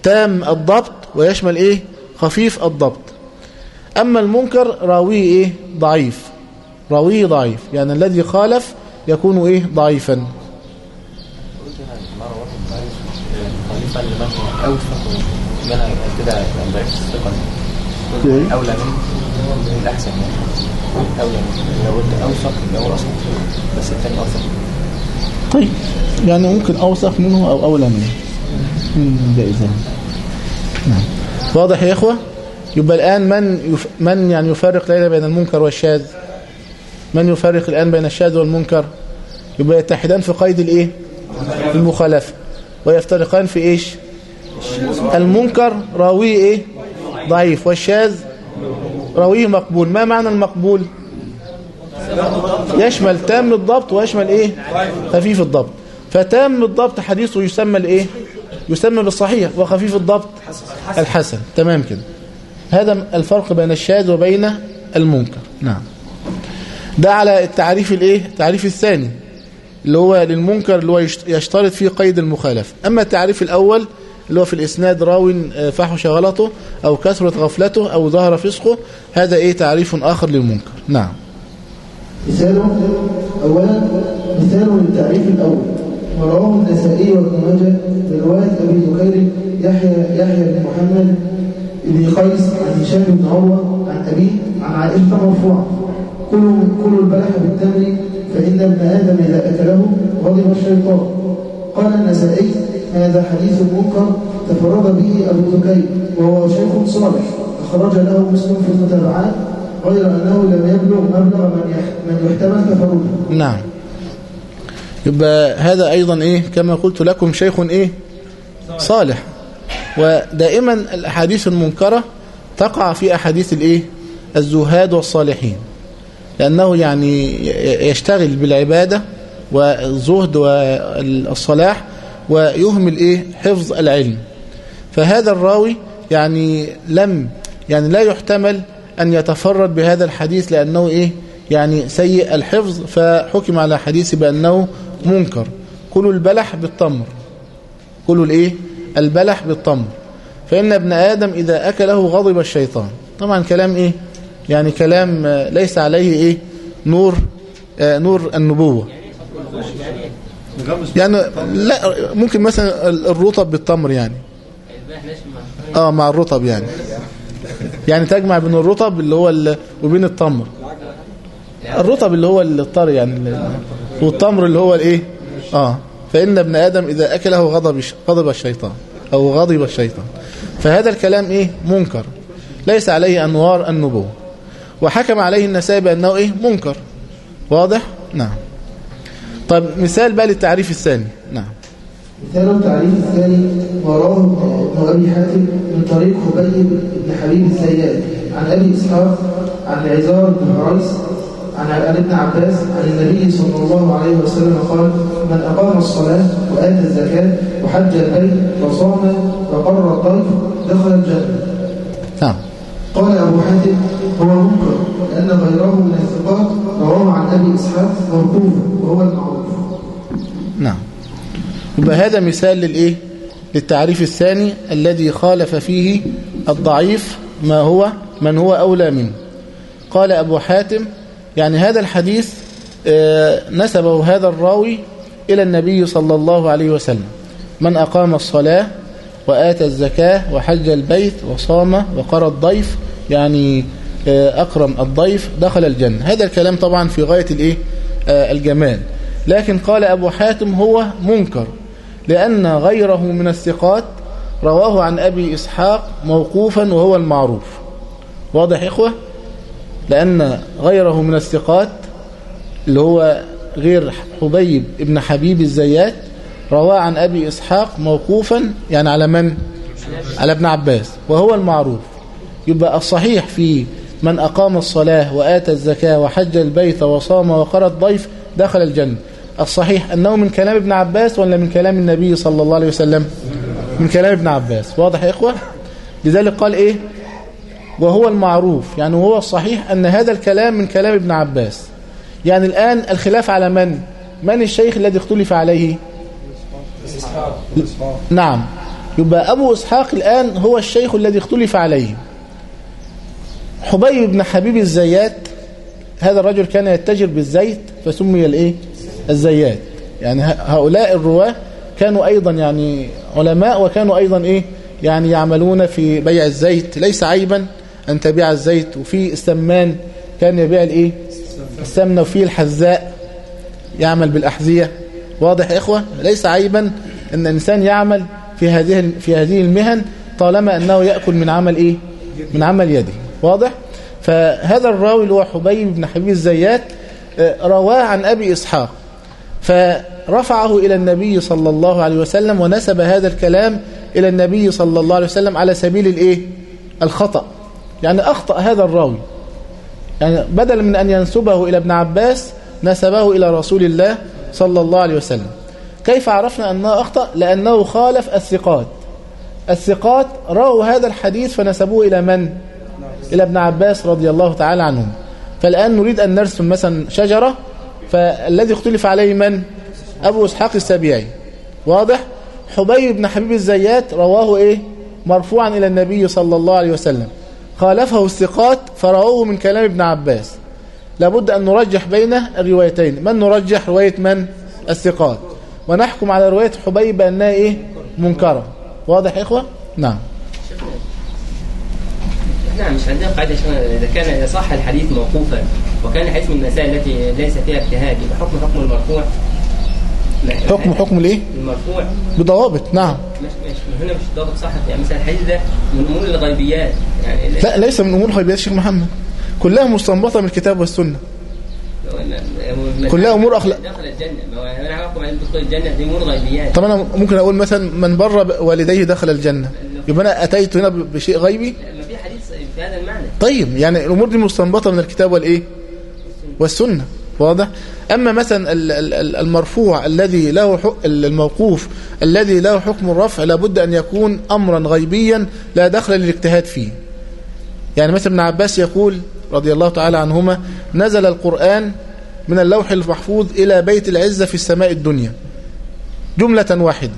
Speaker 2: تام الضبط ويشمل إيه؟ خفيف الضبط. أما المنكر راويه إيه؟ ضعيف. راويه ضعيف. يعني الذي خالف يكون إيه؟ ضعيفا.
Speaker 7: أوثق
Speaker 2: إيه؟
Speaker 7: أولى أولى أوثق أوثق
Speaker 2: طيب يعني ممكن أوثق منه أو أولى منه. ده نعم. واضح يا إخوة؟ يبقى الآن من يف... من يعني يفرق ليلى بين المنكر والشاذ؟ من يفرق الآن بين الشاذ والمنكر؟ يبقى يتحدان في قيد الإيه؟ المخالفة. ويفترقان في إيش؟ المنكر راويه إيه؟ ضعيف. والشاذ راويه مقبول. ما معنى المقبول؟ يشمل تام الضبط ويشمل إيه؟ خفيف الضبط. فتام الضبط حديثه يسمى الإيه؟ يسمى بالصحيح وخفيف الضبط الحسن. تمام كده. هذا الفرق بين الشاذ وبين المنكر. نعم. ده على التعريف الايه؟ التعريف الثاني اللي هو للمنكر اللي هو يشت- يشترط فيه قيد المخالفة. أما التعريف الأول اللي هو في الإسناد راو فحش غلطه أو كثرة غفلته أو ظهر فسقه هذا إيه؟ تعريف آخر للمنكر. نعم.
Speaker 3: مثال أولا مثال للتعريف الأول. ورواه النسائي وابن ماجه برواية أبي ذكير يحيى يحيى بن محمد بن قيس عن هشام بن عروة عن أبيه عن عائشة مرفوعا كلوا كلوا البلح بالتمر فإن ابن آدم إذا أكله غضب الشيطان قال النسائي هذا حديث منكر تفرد به أبو ذكير وهو شيخ صالح أخرج له مسلم في المتابعات غير أنه لم يبلغ مبلغ من من يحتمل تفرده.
Speaker 2: نعم. يبقى هذا أيضا إيه؟ كما قلت لكم شيخ إيه؟ صالح. ودائما الأحاديث المنكرة تقع في أحاديث الإيه؟ الزهاد والصالحين. لأنه يعني يشتغل بالعبادة والزهد والصلاح ويهمل إيه؟ حفظ العلم. فهذا الراوي يعني لم يعني لا يحتمل أن يتفرد بهذا الحديث لأنه إيه؟ يعني سيء الحفظ فحكم على حديث بأنه منكر. كلوا البلح بالتمر. كلوا الإيه؟ البلح بالتمر. فإن ابن آدم إذا أكله غضب الشيطان. طبعا كلام إيه؟ يعني كلام آه، ليس عليه إيه؟ نور آه، نور النبوة. يعني لا ممكن مثلا الرطب بالتمر يعني.
Speaker 6: آه مع
Speaker 2: الرطب يعني. يعني تجمع بين الرطب اللي هو. وبين التمر. الرطب اللي هو الطري يعني ال- والتمر اللي هو الإيه؟ آه. فإن ابن آدم إذا أكله غضب غضب الشيطان أو غضب الشيطان. فهذا الكلام إيه؟ منكر. ليس عليه أنوار النبوة. وحكم عليه النسائي بأنه إيه؟ منكر. واضح؟ نعم. طيب مثال بقى للتعريف الثاني. نعم.
Speaker 3: مثال التعريف الثاني وراه ابن أبي حاتم من طريق خبيب بن حبيب الزيات عن أبي إسحاق عن عزار بن حريص عن ابن عباس عن النبي صلى الله عليه وسلم قال من أقام الصلاة وآتى الزكاة وحج البيت وصام وقر الضيف دخل الجنة.
Speaker 2: نعم.
Speaker 3: قال أبو حاتم
Speaker 2: نعم. يبقى هذا مثال للإيه؟ للتعريف الثاني الذي خالف فيه الضعيف ما هو من هو أولى منه. قال أبو حاتم يعني هذا الحديث آه، نسبه هذا الراوي إلى النبي صلى الله عليه وسلم. من أقام الصلاة وآتى الزكاة وحج البيت وصام وقرى الضيف يعني أكرم الضيف دخل الجنة. هذا الكلام طبعا في غاية الإيه؟ آه، الجمال. لكن قال أبو حاتم هو منكر لأن غيره من الثقات رواه عن أبي إسحاق موقوفا وهو المعروف. واضح إخوة؟ لأن غيره من الثقات اللي هو غير حبيب ابن حبيب الزيات رواه عن أبي إسحاق موقوفا يعني على من؟ على ابن عباس وهو المعروف. يبقى الصحيح في من أقام الصلاة وآتى الزكاة وحج البيت وصام وقرى الضيف دخل الجنة. الصحيح أنه من كلام ابن عباس ولا من كلام النبي صلى الله عليه وسلم؟ من كلام ابن عباس. واضح يا إخوة؟ لذلك قال إيه؟ وهو المعروف. يعني وهو الصحيح أن هذا الكلام من كلام ابن عباس. يعني الآن الخلاف على من؟ من الشيخ الذي اختلف عليه؟ نعم. يبقى أبو إسحاق الآن هو الشيخ الذي اختلف عليه. حبيب بن حبيب الزيات هذا الرجل كان يتجر بالزيت فسمي الإيه؟ الزيات. يعني هؤلاء الرواة كانوا أيضا يعني علماء وكانوا أيضا إيه؟ يعني يعملون في بيع الزيت. ليس عيبا أن تبيع الزيت وفي السمان كان يبيع الإيه؟ السمنة وفي الحذاء يعمل بالأحذية. واضح يا إخوة؟ ليس عيبا أن الإنسان يعمل في هذه في هذه المهن طالما أنه يأكل من عمل إيه؟ من عمل يده. واضح؟ فهذا الراوي اللي هو حبيب بن حبيب الزيات رواه عن أبي إسحاق. فرفعه إلى النبي صلى الله عليه وسلم ونسب هذا الكلام إلى النبي صلى الله عليه وسلم على سبيل الإيه؟ الخطأ. يعني أخطأ هذا الراوي. يعني بدلا من أن ينسبه إلى ابن عباس نسبه إلى رسول الله صلى الله عليه وسلم. كيف عرفنا أنه أخطأ؟ لأنه خالف الثقات. الثقات رأوا هذا الحديث فنسبوه إلى من؟ إلى ابن عباس رضي الله تعالى عنهم. فالآن نريد أن نرسم مثلا شجرة فالذي اختلف عليه من؟ أبو إسحاق السبيعي. واضح؟ حبيب بن حبيب الزيات رواه إيه؟ مرفوعا إلى النبي صلى الله عليه وسلم. خالفه الثقات فرواه من كلام ابن عباس. لابد أن نرجح بين الروايتين. من نرجح رواية من؟ الثقات. ونحكم على رواية حبيب بأنها إيه؟ منكرة. واضح إخوة؟ نعم.
Speaker 6: نعم مش عندنا قاعدة إذا كان إذا صح الحديث موقوفا وكان الحديث من المسائل التي ليس فيها اجتهاد يبقى حكم حكم المرفوع.
Speaker 2: حكم حكم الإيه
Speaker 6: المرفوع.
Speaker 2: بضوابط نعم.
Speaker 6: مش مش هنا مش ضابط صح. يعني مثلا الحديث ده من أمور الغيبيات. يعني
Speaker 2: لا ليس من أمور غيبيات الشيخ محمد. كلها مستنبطة من الكتاب والسنة. كلها أمور أخلاق.
Speaker 6: دخل الجنة. ما هو أنا هحكم عليه دخول الجنة دي أمور غيبيات.
Speaker 2: طب أنا ممكن أقول مثلا من بر والديه دخل الجنة. يبقى أنا أتيت هنا بشيء غيبي؟
Speaker 6: المعنى.
Speaker 2: طيب يعني الأمور دي مستنبطة من الكتاب والإيه؟ والسنة. واضح؟ أما مثلا ال- ال- ال- المرفوع الذي له حق الموقوف الذي له حكم الرفع لابد أن يكون أمرا غيبيا لا دخل للاجتهاد فيه. يعني مثلا ابن عباس يقول رضي الله تعالى عنهما نزل القرآن من اللوح المحفوظ إلى بيت العزة في السماء الدنيا. جملة واحدة.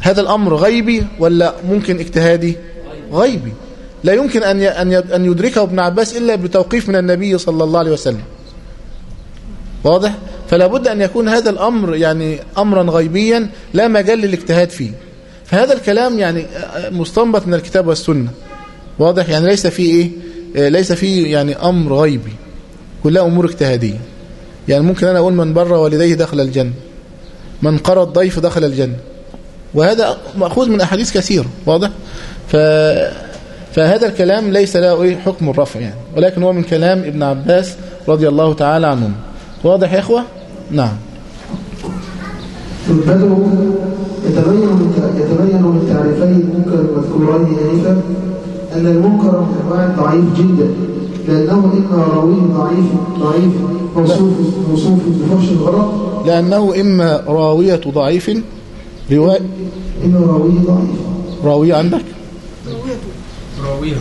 Speaker 2: هذا الأمر غيبي ولا ممكن اجتهادي؟ غيبي. لا يمكن أن أن أن يدركه ابن عباس إلا بتوقيف من النبي صلى الله عليه وسلم. واضح؟ فلا بد أن يكون هذا الأمر يعني أمرا غيبيا لا مجال للاجتهاد فيه. فهذا الكلام يعني مستنبط من الكتاب والسنة. واضح؟ يعني ليس فيه إيه؟ آه، ليس فيه يعني أمر غيبي. كلها أمور اجتهادية. يعني ممكن أنا أقول من بر والديه دخل الجنة. من قرى الضيف دخل الجنة. وهذا مأخوذ من أحاديث كثيرة. واضح؟ ف... فهذا الكلام ليس له إيه حكم الرفع يعني. ولكن هو من كلام ابن عباس رضي الله تعالى عنهم. واضح يا إخوة؟ نعم.
Speaker 3: البدء يتبين يتبين من تعريفي المنكر المذكورين آنفا أن المنكر من أنواع الضعيف جدا لأنه إما راويه ضعيف ضعيف موصوف موصوف بفحش الغلط.
Speaker 2: لأنه إما راوية ضعيف رواية
Speaker 3: إما راويه ضعيف.
Speaker 2: راوية عندك؟ راوية.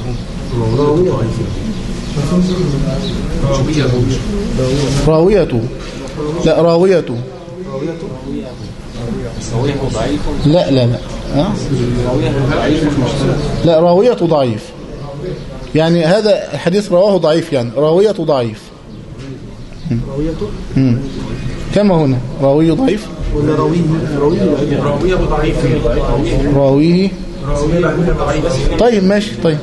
Speaker 2: لا راوية.
Speaker 7: راويه ضعيف
Speaker 2: لا لا لا؟
Speaker 7: راويه
Speaker 2: لا راوية ضعيف. يعني هذا الحديث رواه ضعيف يعني. راوية ضعيف.
Speaker 4: راويته.
Speaker 2: كما هنا. راوي ضعيف.
Speaker 4: ولا راويه راويه
Speaker 5: راويه ضعيف.
Speaker 2: راويه
Speaker 5: راويه
Speaker 2: طيب ماشي. طيب.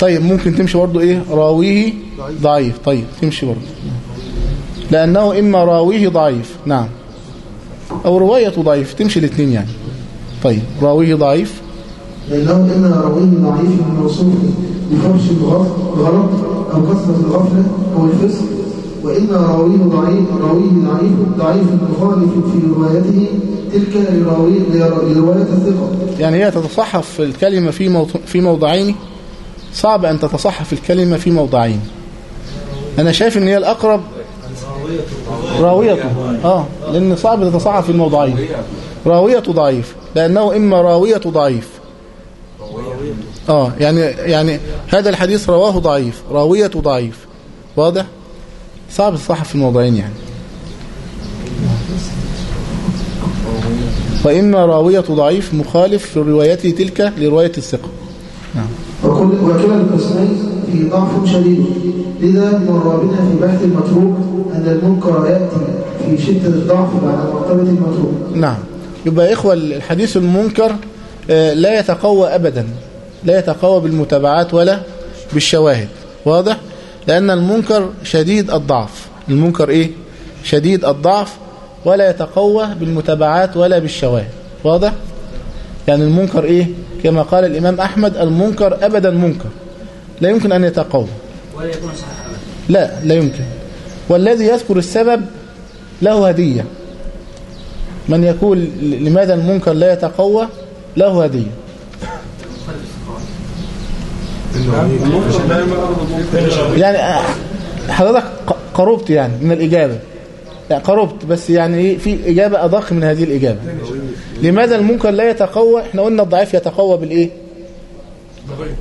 Speaker 2: طيب ممكن تمشي برضو إيه؟ رأويه ضعيف. طيب تمشي برضو. لأنه إما رأويه ضعيف. نعم. أو رواية ضعيف. تمشي الاثنين يعني. طيب رأويه ضعيف.
Speaker 3: لأنه إما رأويه ضعيف موصوف بفحش الغلط الغلط أو كثرة الغفلة أو الفسق. وإما راويه ضعيف راويه ضعيف ضعيف مخالف في روايته تلك لرواية الثقة.
Speaker 2: يعني هي تتصحف الكلمة في في موضعين؟ صعب أن تتصحف الكلمة في موضعين. أنا شايف إن هي الأقرب راوية. آه لأن صعب تتصحف في الموضعين. راوية ضعيف لأنه إما راوية ضعيف. آه يعني يعني هذا الحديث رواه ضعيف راوية ضعيف. واضح؟ صعب تتصحف في الموضعين يعني. وإما راوية ضعيف مخالف في روايته تلك لرواية الثقة.
Speaker 3: وكل وكلا القسمين في ضعف شديد. لذا مر بنا في بحث المتروك أن المنكر يأتي في شدة الضعف بعد مرتبة المتروك
Speaker 2: نعم. يبقى إخوة الحديث المنكر آه، لا يتقوى أبدا. لا يتقوى بالمتابعات ولا بالشواهد. واضح؟ لأن المنكر شديد الضعف. المنكر إيه؟ شديد الضعف ولا يتقوى بالمتابعات ولا بالشواهد. واضح؟ يعني المنكر إيه؟ كما قال الإمام أحمد المنكر أبدا منكر. لا يمكن أن يتقوى.
Speaker 6: ولا يكون صحيحا.
Speaker 2: لا لا يمكن. والذي يذكر السبب له هدية. من يقول لماذا المنكر لا يتقوى؟ له هدية. يعني آه، حضرتك قربت يعني من الإجابة. يعني قربت بس يعني في إجابة أدق من هذه الإجابة. لماذا المنكر لا يتقوى؟ إحنا قلنا الضعيف يتقوى بالإيه؟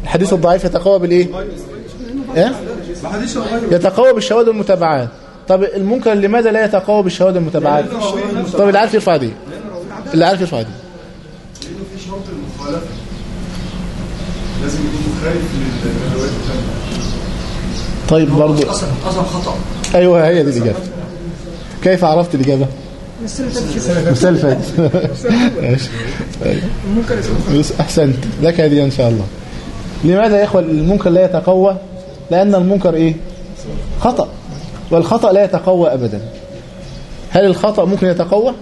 Speaker 2: الحديث الضعيف يتقوى بالإيه؟ إيه؟ يتقوى بالشواهد والمتابعات طب المنكر لماذا لا يتقوى بالشواهد والمتابعات طب اللي عارف يرفع دي اللي عارف يرفع دي
Speaker 5: لازم يكون
Speaker 2: طيب برضو.
Speaker 5: أصلا خطأ.
Speaker 2: أيوه هي دي الإجابة. كيف عرفت ماشي. طيب. أحسنت. لك هذه إن شاء الله. لماذا يا إخوة المنكر لا يتقوى؟ لأن المنكر إيه؟ خطأ. والخطأ لا يتقوى ابدا. هل الخطأ ممكن يتقوى؟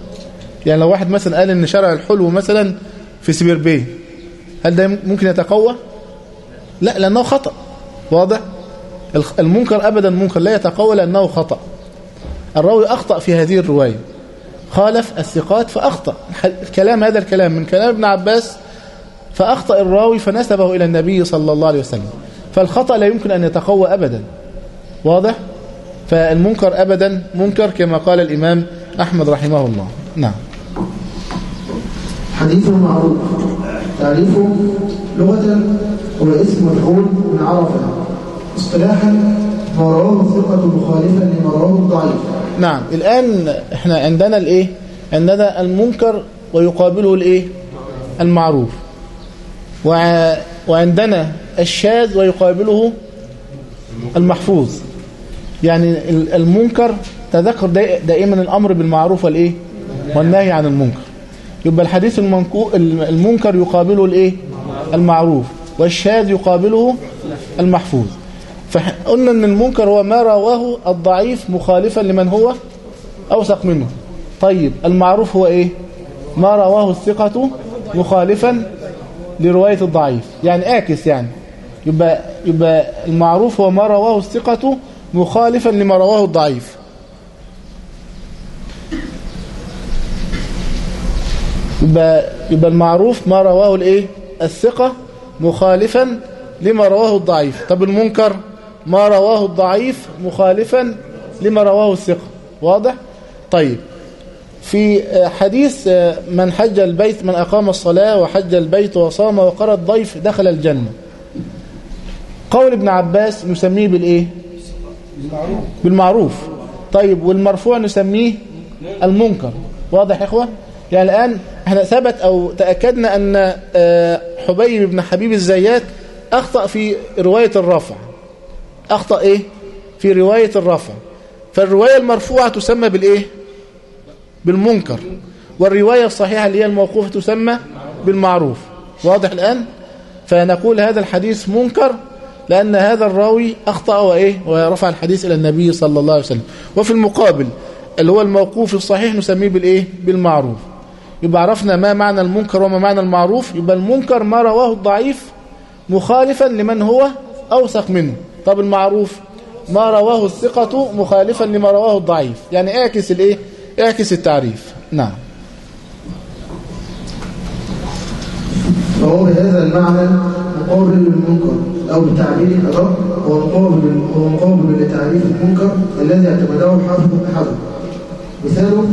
Speaker 2: يعني لو واحد مثلا قال إن شرع الحلو مثلا في سبير بيه هل ده ممكن يتقوى؟ لا لأنه خطأ. واضح؟ المنكر ابدا منكر لا يتقوى لأنه خطأ. الراوي أخطأ في هذه الرواية. خالف الثقات فأخطأ. ح- كلام هذا الكلام من كلام ابن عباس فأخطأ الراوي فنسبه إلى النبي صلى الله عليه وسلم. فالخطأ لا يمكن أن يتقوى ابدا. واضح؟ فالمنكر ابدا منكر كما قال الإمام أحمد رحمه الله. نعم.
Speaker 3: حديث معروف. تعريفه لغة هو اسم مفعول من عرفة. اصطلاحا ما رواه الثقة مخالفا لما الضعيف
Speaker 2: نعم. الآن إحنا عندنا الإيه؟ عندنا المنكر ويقابله الإيه؟ المعروف. وع- وعندنا الشاذ ويقابله المحفوظ. يعني ال- المنكر تذكر دائما الأمر بالمعروف والإيه؟ والنهي عن المنكر. يبقى الحديث المنكر يقابله الإيه؟ المعروف والشاذ يقابله المحفوظ. فقلنا أن المنكر هو ما رواه الضعيف مخالفا لمن هو أوثق منه. طيب المعروف هو إيه؟ ما رواه الثقة مخالفا لرواية الضعيف. يعني آكس يعني. يبقى, يبقى المعروف هو ما رواه الثقة مخالفا لما رواه الضعيف. يبقى, يبقى المعروف ما رواه الإيه؟ الثقة مخالفا لما رواه الضعيف. طب المنكر ما رواه الضعيف مخالفا لما رواه الثقة. واضح؟ طيب. في حديث من حج البيت من أقام الصلاة وحج البيت وصام وقرى الضيف دخل الجنة. قول ابن عباس نسميه بالإيه؟ بالمعروف. طيب والمرفوع نسميه المنكر. واضح يا إخوة؟ يعني الآن إحنا ثبت أو تأكدنا أن حبيب بن حبيب الزيات أخطأ في رواية الرفع. أخطأ إيه؟ في رواية الرفع. فالرواية المرفوعة تسمى بالإيه؟ بالمنكر. والرواية الصحيحة اللي هي الموقوفة تسمى بالمعروف. واضح الآن؟ فنقول هذا الحديث منكر لأن هذا الراوي أخطأ وإيه؟ ورفع الحديث إلى النبي صلى الله عليه وسلم. وفي المقابل اللي هو الموقوف الصحيح نسميه بالإيه؟ بالمعروف. يبقى عرفنا ما معنى المنكر وما معنى المعروف. يبقى المنكر ما رواه الضعيف مخالفا لمن هو أوثق منه. طب المعروف؟ ما رواه الثقة مخالفا لما رواه الضعيف. يعني اعكس الايه؟ اعكس التعريف. نعم.
Speaker 3: فهو بهذا المعنى مقابل للمنكر أو بتعبير أدق هو مقابل هو مقابل لتعريف المنكر الذي اعتمده حافظ حجر مثاله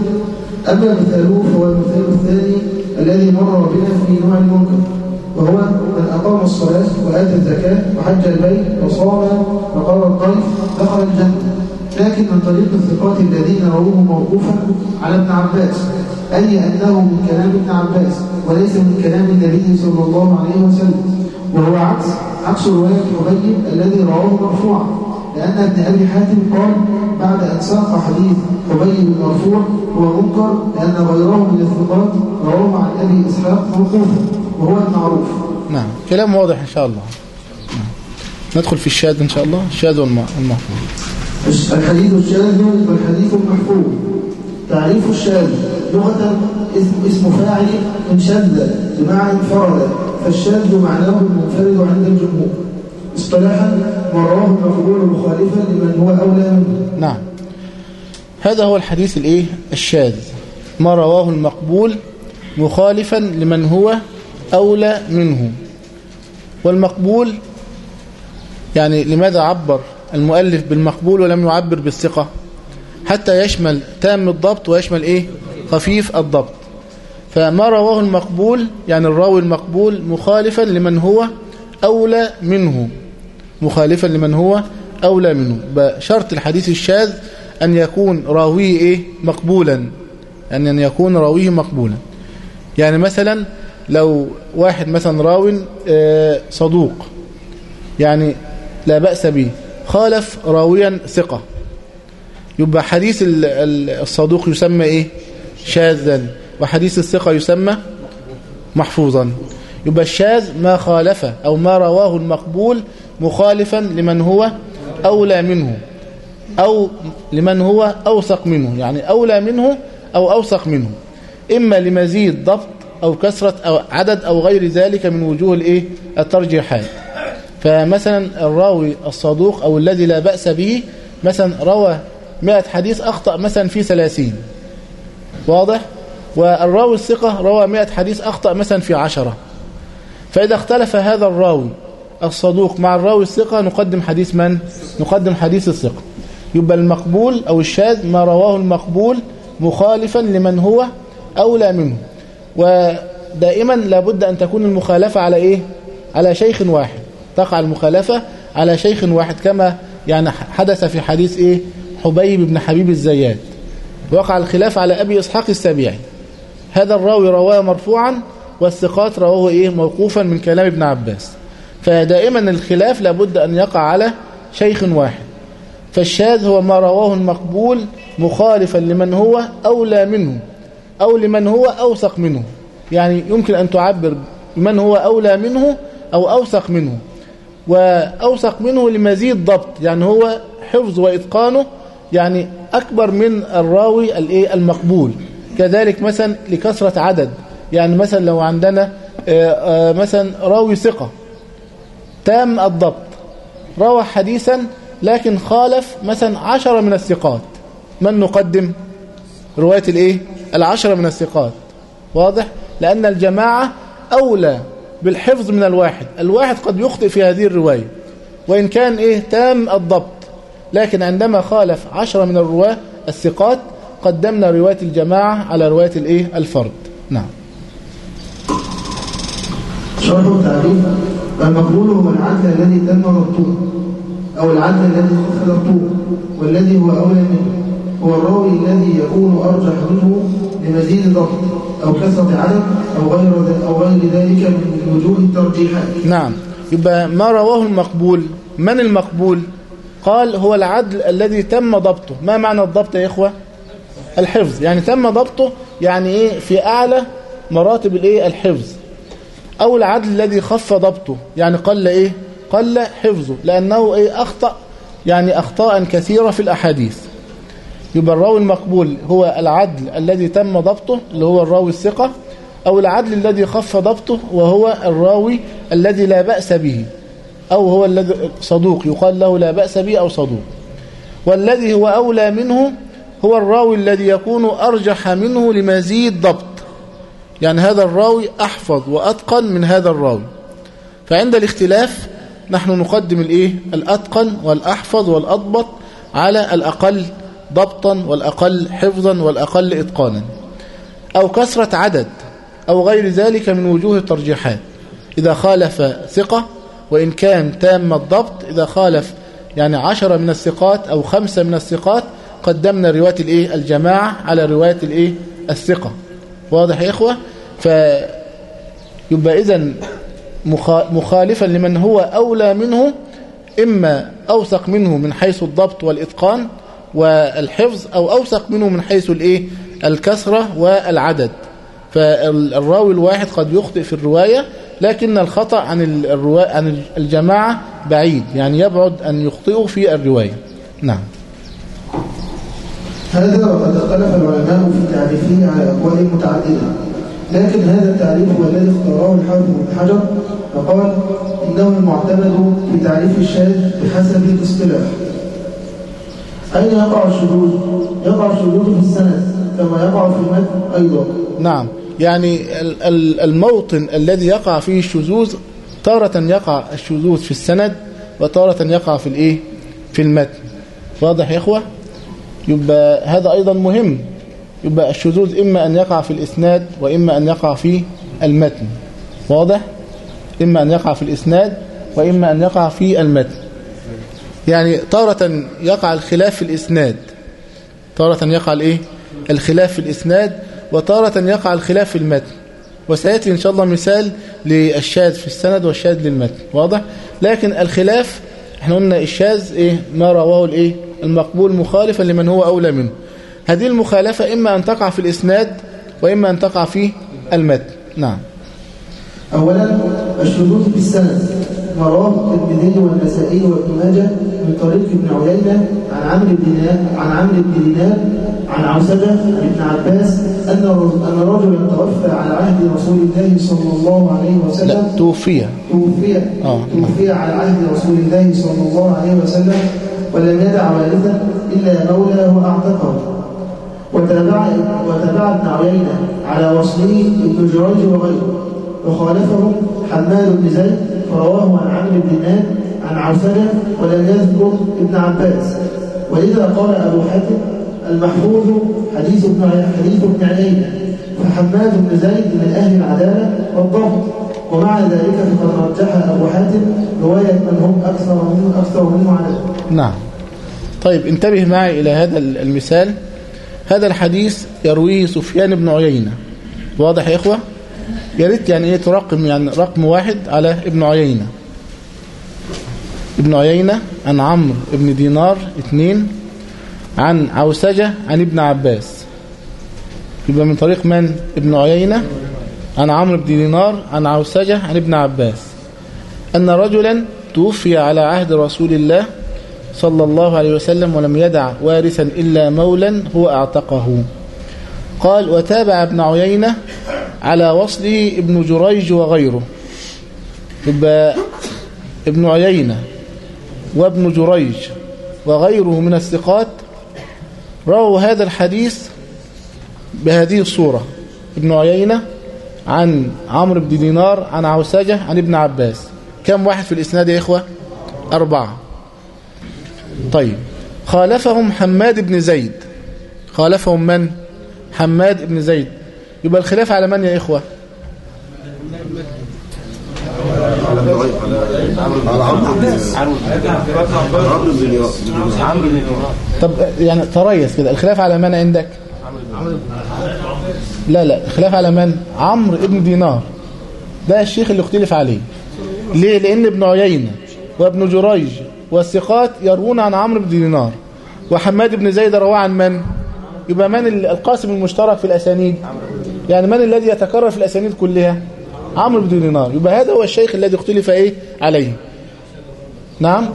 Speaker 3: أما مثاله فهو المثال الثاني الذي مر بنا في نوع المنكر وهو من أقام الصلاة وآتى الزكاة وحج البيت وصام وقرى الضيف دخل الجنة. لكن من طريق الثقات الذين رووه موقوفا على ابن عباس أي أنه من كلام ابن عباس وليس من كلام النبي صلى الله عليه وسلم وهو عكس عكس رواية حبيب الذي رواه مرفوعا. لأن ابن أبي حاتم قال بعد أن ساق حديث حبيب المرفوع هو منكر لأن غيره من الثقات رواه عن أبي إسحاق موقوفا وهو المعروف.
Speaker 2: نعم. كلام واضح إن شاء الله. نعم. ندخل في الشاذ إن شاء الله. الشاذ والمحفوظ
Speaker 3: الحديث الشاذ والحديث المحفوظ. تعريف الشاذ لغة اسم, اسم فاعل من شذ بمعنى انفرد. فالشاذ معناه المنفرد عند الجمهور. اصطلاحا مخالفا لمن هو أولى منه.
Speaker 2: نعم. هذا هو الحديث الإيه؟ الشاذ. ما رواه المقبول مخالفا لمن هو أولى منه. والمقبول يعني لماذا عبر المؤلف بالمقبول ولم يعبر بالثقة؟ حتى يشمل تام الضبط ويشمل إيه؟ خفيف الضبط. فما رواه المقبول يعني الراوي المقبول مخالفا لمن هو أولى منه. مخالفا لمن هو أولى منه. بشرط الحديث الشاذ أن يكون راويه إيه؟ مقبولا. يعني أن يكون راويه مقبولا. يعني مثلا لو واحد مثلا راو صدوق يعني لا بأس به خالف راويا ثقة. يبقى حديث الصدوق يسمى إيه؟ شاذا. وحديث الثقة يسمى محفوظا. يبقى الشاذ ما خالف أو ما رواه المقبول مخالفا لمن هو أولى منه أو لمن هو أوثق منه يعني أولى منه أو أوثق منه. إما لمزيد ضبط أو كثرة أو عدد أو غير ذلك من وجوه الإيه؟ الترجيحات. فمثلا الراوي الصدوق أو الذي لا بأس به مثلا روى 100 حديث أخطأ مثلا في 30 واضح؟ والراوي الثقة روى 100 حديث أخطأ مثلا في 10 فإذا اختلف هذا الراوي الصدوق مع الراوي الثقة نقدم حديث من؟ نقدم حديث الثقة. يبقى المقبول أو الشاذ ما رواه المقبول مخالفا لمن هو أولى منه. ودائما لابد أن تكون المخالفة على إيه؟ على شيخ واحد. تقع المخالفة على شيخ واحد كما يعني حدث في حديث إيه؟ حبيب بن حبيب الزيات وقع الخلاف على أبي إسحاق السبيعي. هذا الراوي رواه مرفوعا والثقات رواه إيه؟ موقوفا من كلام ابن عباس. فدائما الخلاف لابد أن يقع على شيخ واحد. فالشاذ هو ما رواه المقبول مخالفا لمن هو أولى منه أو لمن هو أوثق منه. يعني يمكن أن تعبر من هو أولى منه أو أوثق منه. وأوثق منه لمزيد ضبط يعني هو حفظ وإتقانه يعني أكبر من الراوي المقبول. كذلك مثلا لكثرة عدد يعني مثلا لو عندنا آه، آه، مثلا راوي ثقة. تام الضبط. روى حديثا لكن خالف مثلا عشرة من الثقات. من نقدم؟ رواية الإيه؟ العشرة من الثقات. واضح؟ لأن الجماعة أولى بالحفظ من الواحد. الواحد قد يخطئ في هذه الرواية. وإن كان إيه؟ تام الضبط. لكن عندما خالف عشرة من الرواة الثقات قدمنا رواية الجماعة على رواية الإيه؟ الفرد. نعم.
Speaker 3: شرح التعريف المقبول هو العدل الذي تم ضبطه أو العدل الذي خف ضبطه والذي هو أولى منه. هو الراوي الذي يكون أرجح منه لمزيد ضبط أو كثرة عدد أو غير أو غير ذلك من وجوه الترجيحات.
Speaker 2: نعم. يبقى ما رواه المقبول؟ من المقبول؟ قال هو العدل الذي تم ضبطه. ما معنى الضبط يا إخوة؟ الحفظ. يعني تم ضبطه يعني إيه؟ في أعلى مراتب الإيه؟ الحفظ. أو العدل الذي خف ضبطه. يعني قل إيه؟ قل حفظه. لأنه إيه؟ أخطأ يعني أخطاء كثيرة في الأحاديث. يبقى الراوي المقبول هو العدل الذي تم ضبطه اللي هو الراوي الثقة أو العدل الذي خف ضبطه وهو الراوي الذي لا بأس به أو هو الذي صدوق. يقال له لا بأس به أو صدوق. والذي هو أولى منه هو الراوي الذي يكون أرجح منه لمزيد ضبط. يعني هذا الراوي أحفظ وأتقن من هذا الراوي فعند الاختلاف نحن نقدم الإيه؟ الأتقن والأحفظ والأضبط على الأقل ضبطا والأقل حفظا والأقل إتقانا أو كثرة عدد أو غير ذلك من وجوه الترجيحات إذا خالف ثقة وإن كان تام الضبط إذا خالف يعني عشرة من الثقات أو خمسة من الثقات قدمنا رواية الإيه؟ الجماعة على رواية الإيه؟ الثقة واضح يا إخوة؟ فيبقى إذن مخالفا لمن هو أولى منه إما أوثق منه من حيث الضبط والإتقان والحفظ أو أوثق منه من حيث الإيه؟ الكثرة والعدد. فالراوي الواحد قد يخطئ في الرواية لكن الخطأ عن عن الجماعة بعيد يعني يبعد أن يخطئوا في الرواية. نعم.
Speaker 3: هذا وقد اختلف العلماء في تعريفه على أقوال متعددة. لكن هذا التعريف هو الذي اختاره الحافظ بن حجر فقال إنه المعتمد في تعريف الشاذ بحسب الاصطلاح. أين يقع الشذوذ؟ يقع الشذوذ في السند كما يقع في المتن أيضا.
Speaker 2: نعم. يعني ال- ال- الموطن الذي يقع فيه الشذوذ تارة يقع الشذوذ في السند وتارة يقع في الإيه؟ في المتن. واضح يا إخوة؟ يبقى هذا أيضا مهم. يبقى الشذوذ إما أن يقع في الإسناد وإما أن يقع في المتن. واضح؟ إما أن يقع في الإسناد وإما أن يقع في المتن. يعني تارة يقع الخلاف في الإسناد. تارة يقع الإيه؟ الخلاف في الإسناد وتارة يقع الخلاف في المتن. وسيأتي إن شاء الله مثال للشاذ في السند والشاذ للمتن. واضح؟ لكن الخلاف إحنا قلنا الشاذ إيه؟ ما رواه الإيه؟ المقبول مخالفا لمن هو أولى منه. هذه المخالفة إما أن تقع في الإسناد وإما أن تقع في المتن نعم.
Speaker 3: أولا الشذوذ في السند. ما رواه الترمذي والنسائي وابن ماجه من طريق ابن عيينة عن عمرو بن عن عمرو بن دينار عن عوسجة عن ابن عباس أن أن رجلا توفى على عهد رسول الله صلى الله عليه
Speaker 2: لا
Speaker 3: وسلم
Speaker 2: توفي.
Speaker 3: توفي.
Speaker 2: آه.
Speaker 3: توفي على عهد رسول الله صلى الله عليه وسلم. ولم يدع وارثا إلا مولاه أعتقه. وتابع وتابع ابن عيينة على وصله ابن جريج وغيره. وخالفه حماد بن زيد فرواه عن عمرو بن دينار عن عوسجة ولم يذكر ابن عباس. ولذا قال أبو حاتم المحفوظ حديث ابن حديث ابن عيينة. فح- وحماد بن زيد من أهل العدالة والضبط. ومع ذلك فقد رجح أبو حاتم رواية من هم أكثر منه أكثر منه عددا
Speaker 2: نعم. طيب انتبه معي إلى هذا المثال. هذا الحديث يرويه سفيان بن عيينة. واضح يا إخوة؟ يا ريت يعني إيه ترقم يعني رقم واحد على ابن عيينة. ابن عيينة عن عمرو بن دينار اثنين عن عوسجة عن ابن عباس. يبقى من طريق من؟ ابن عيينة. عن عمرو بن دينار عن عوسجة عن ابن عباس. أن رجلا توفي على عهد رسول الله صلى الله عليه وسلم ولم يدع وارثا إلا مولا هو أعتقه. قال وتابع ابن عيينة على وصله ابن جريج وغيره. يبقى ابن عيينة وابن جريج وغيره من الثقات رووا هذا الحديث بهذه الصورة. ابن عيينة عن عمرو بن دينار عن عوسجة عن ابن عباس. كم واحد في الإسناد يا إخوة؟ أربعة. طيب. خالفهم حماد بن زيد. خالفهم من؟ حماد بن زيد. يبقى الخلاف على من يا إخوة؟ طب يعني تريث كده. الخلاف على من عندك؟ لا لا. الخلاف على من؟ عمرو ابن دينار. ده الشيخ اللي اختلف عليه. ليه؟ لأن ابن عيينة وابن جريج والثقات يروون عن عمرو بن دينار وحماد بن زيد رواه عن من؟ يبقى من ال- القاسم المشترك في الأسانيد. يعني من الذي يتكرر في الأسانيد كلها؟ عمرو بن دينار. يبقى هذا هو الشيخ الذي اختلف إيه؟ عليه. نعم؟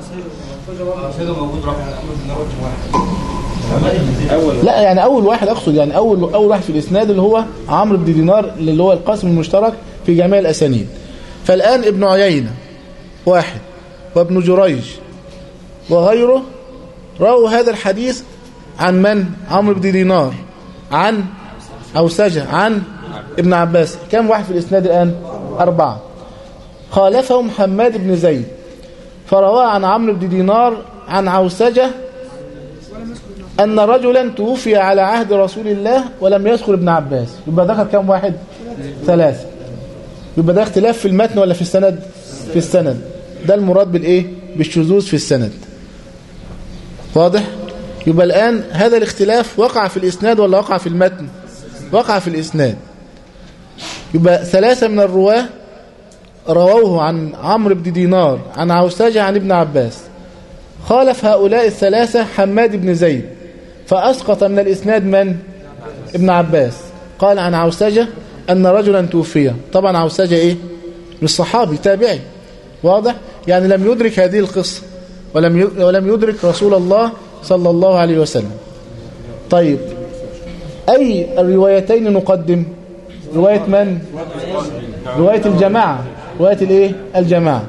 Speaker 2: لا يعني أول واحد أقصد يعني اول أول واحد في الإسناد اللي هو عمرو بن دينار اللي هو القاسم المشترك في جميع الأسانيد. فالآن ابن عيينة واحد وابن جريج وغيره. رووا هذا الحديث عن من؟ عمرو بن دينار. عن أوسجة عن ابن عباس. كم واحد في الإسناد الآن؟ أربعة. خالفهم حماد بن زيد. فرواه عن عمرو بن دينار عن عوسجة أن رجلا توفي على عهد رسول الله ولم يذكر ابن عباس. يبقى دخل كم واحد؟ ثلاثة يبقى ده اختلاف في المتن ولا في السند؟ في السند. ده المراد بالإيه؟ بالشذوذ في السند. واضح؟ يبقى الآن هذا الاختلاف وقع في الإسناد ولا وقع في المتن؟ وقع في الإسناد. يبقى ثلاثة من الرواة رووه عن عمرو بن دينار عن عوساجة عن ابن عباس. خالف هؤلاء الثلاثة حماد بن زيد. فأسقط من الإسناد من؟ ابن عباس. قال عن عوساجة أن رجلا توفي. طبعا عوساجة إيه؟ مش صحابي تابعي. واضح؟ يعني لم يدرك هذه القصة. ولم ولم يدرك رسول الله صلى الله عليه وسلم. طيب أي الروايتين نقدم؟ رواية من؟ رواية الجماعة. رواية الإيه؟ الجماعة.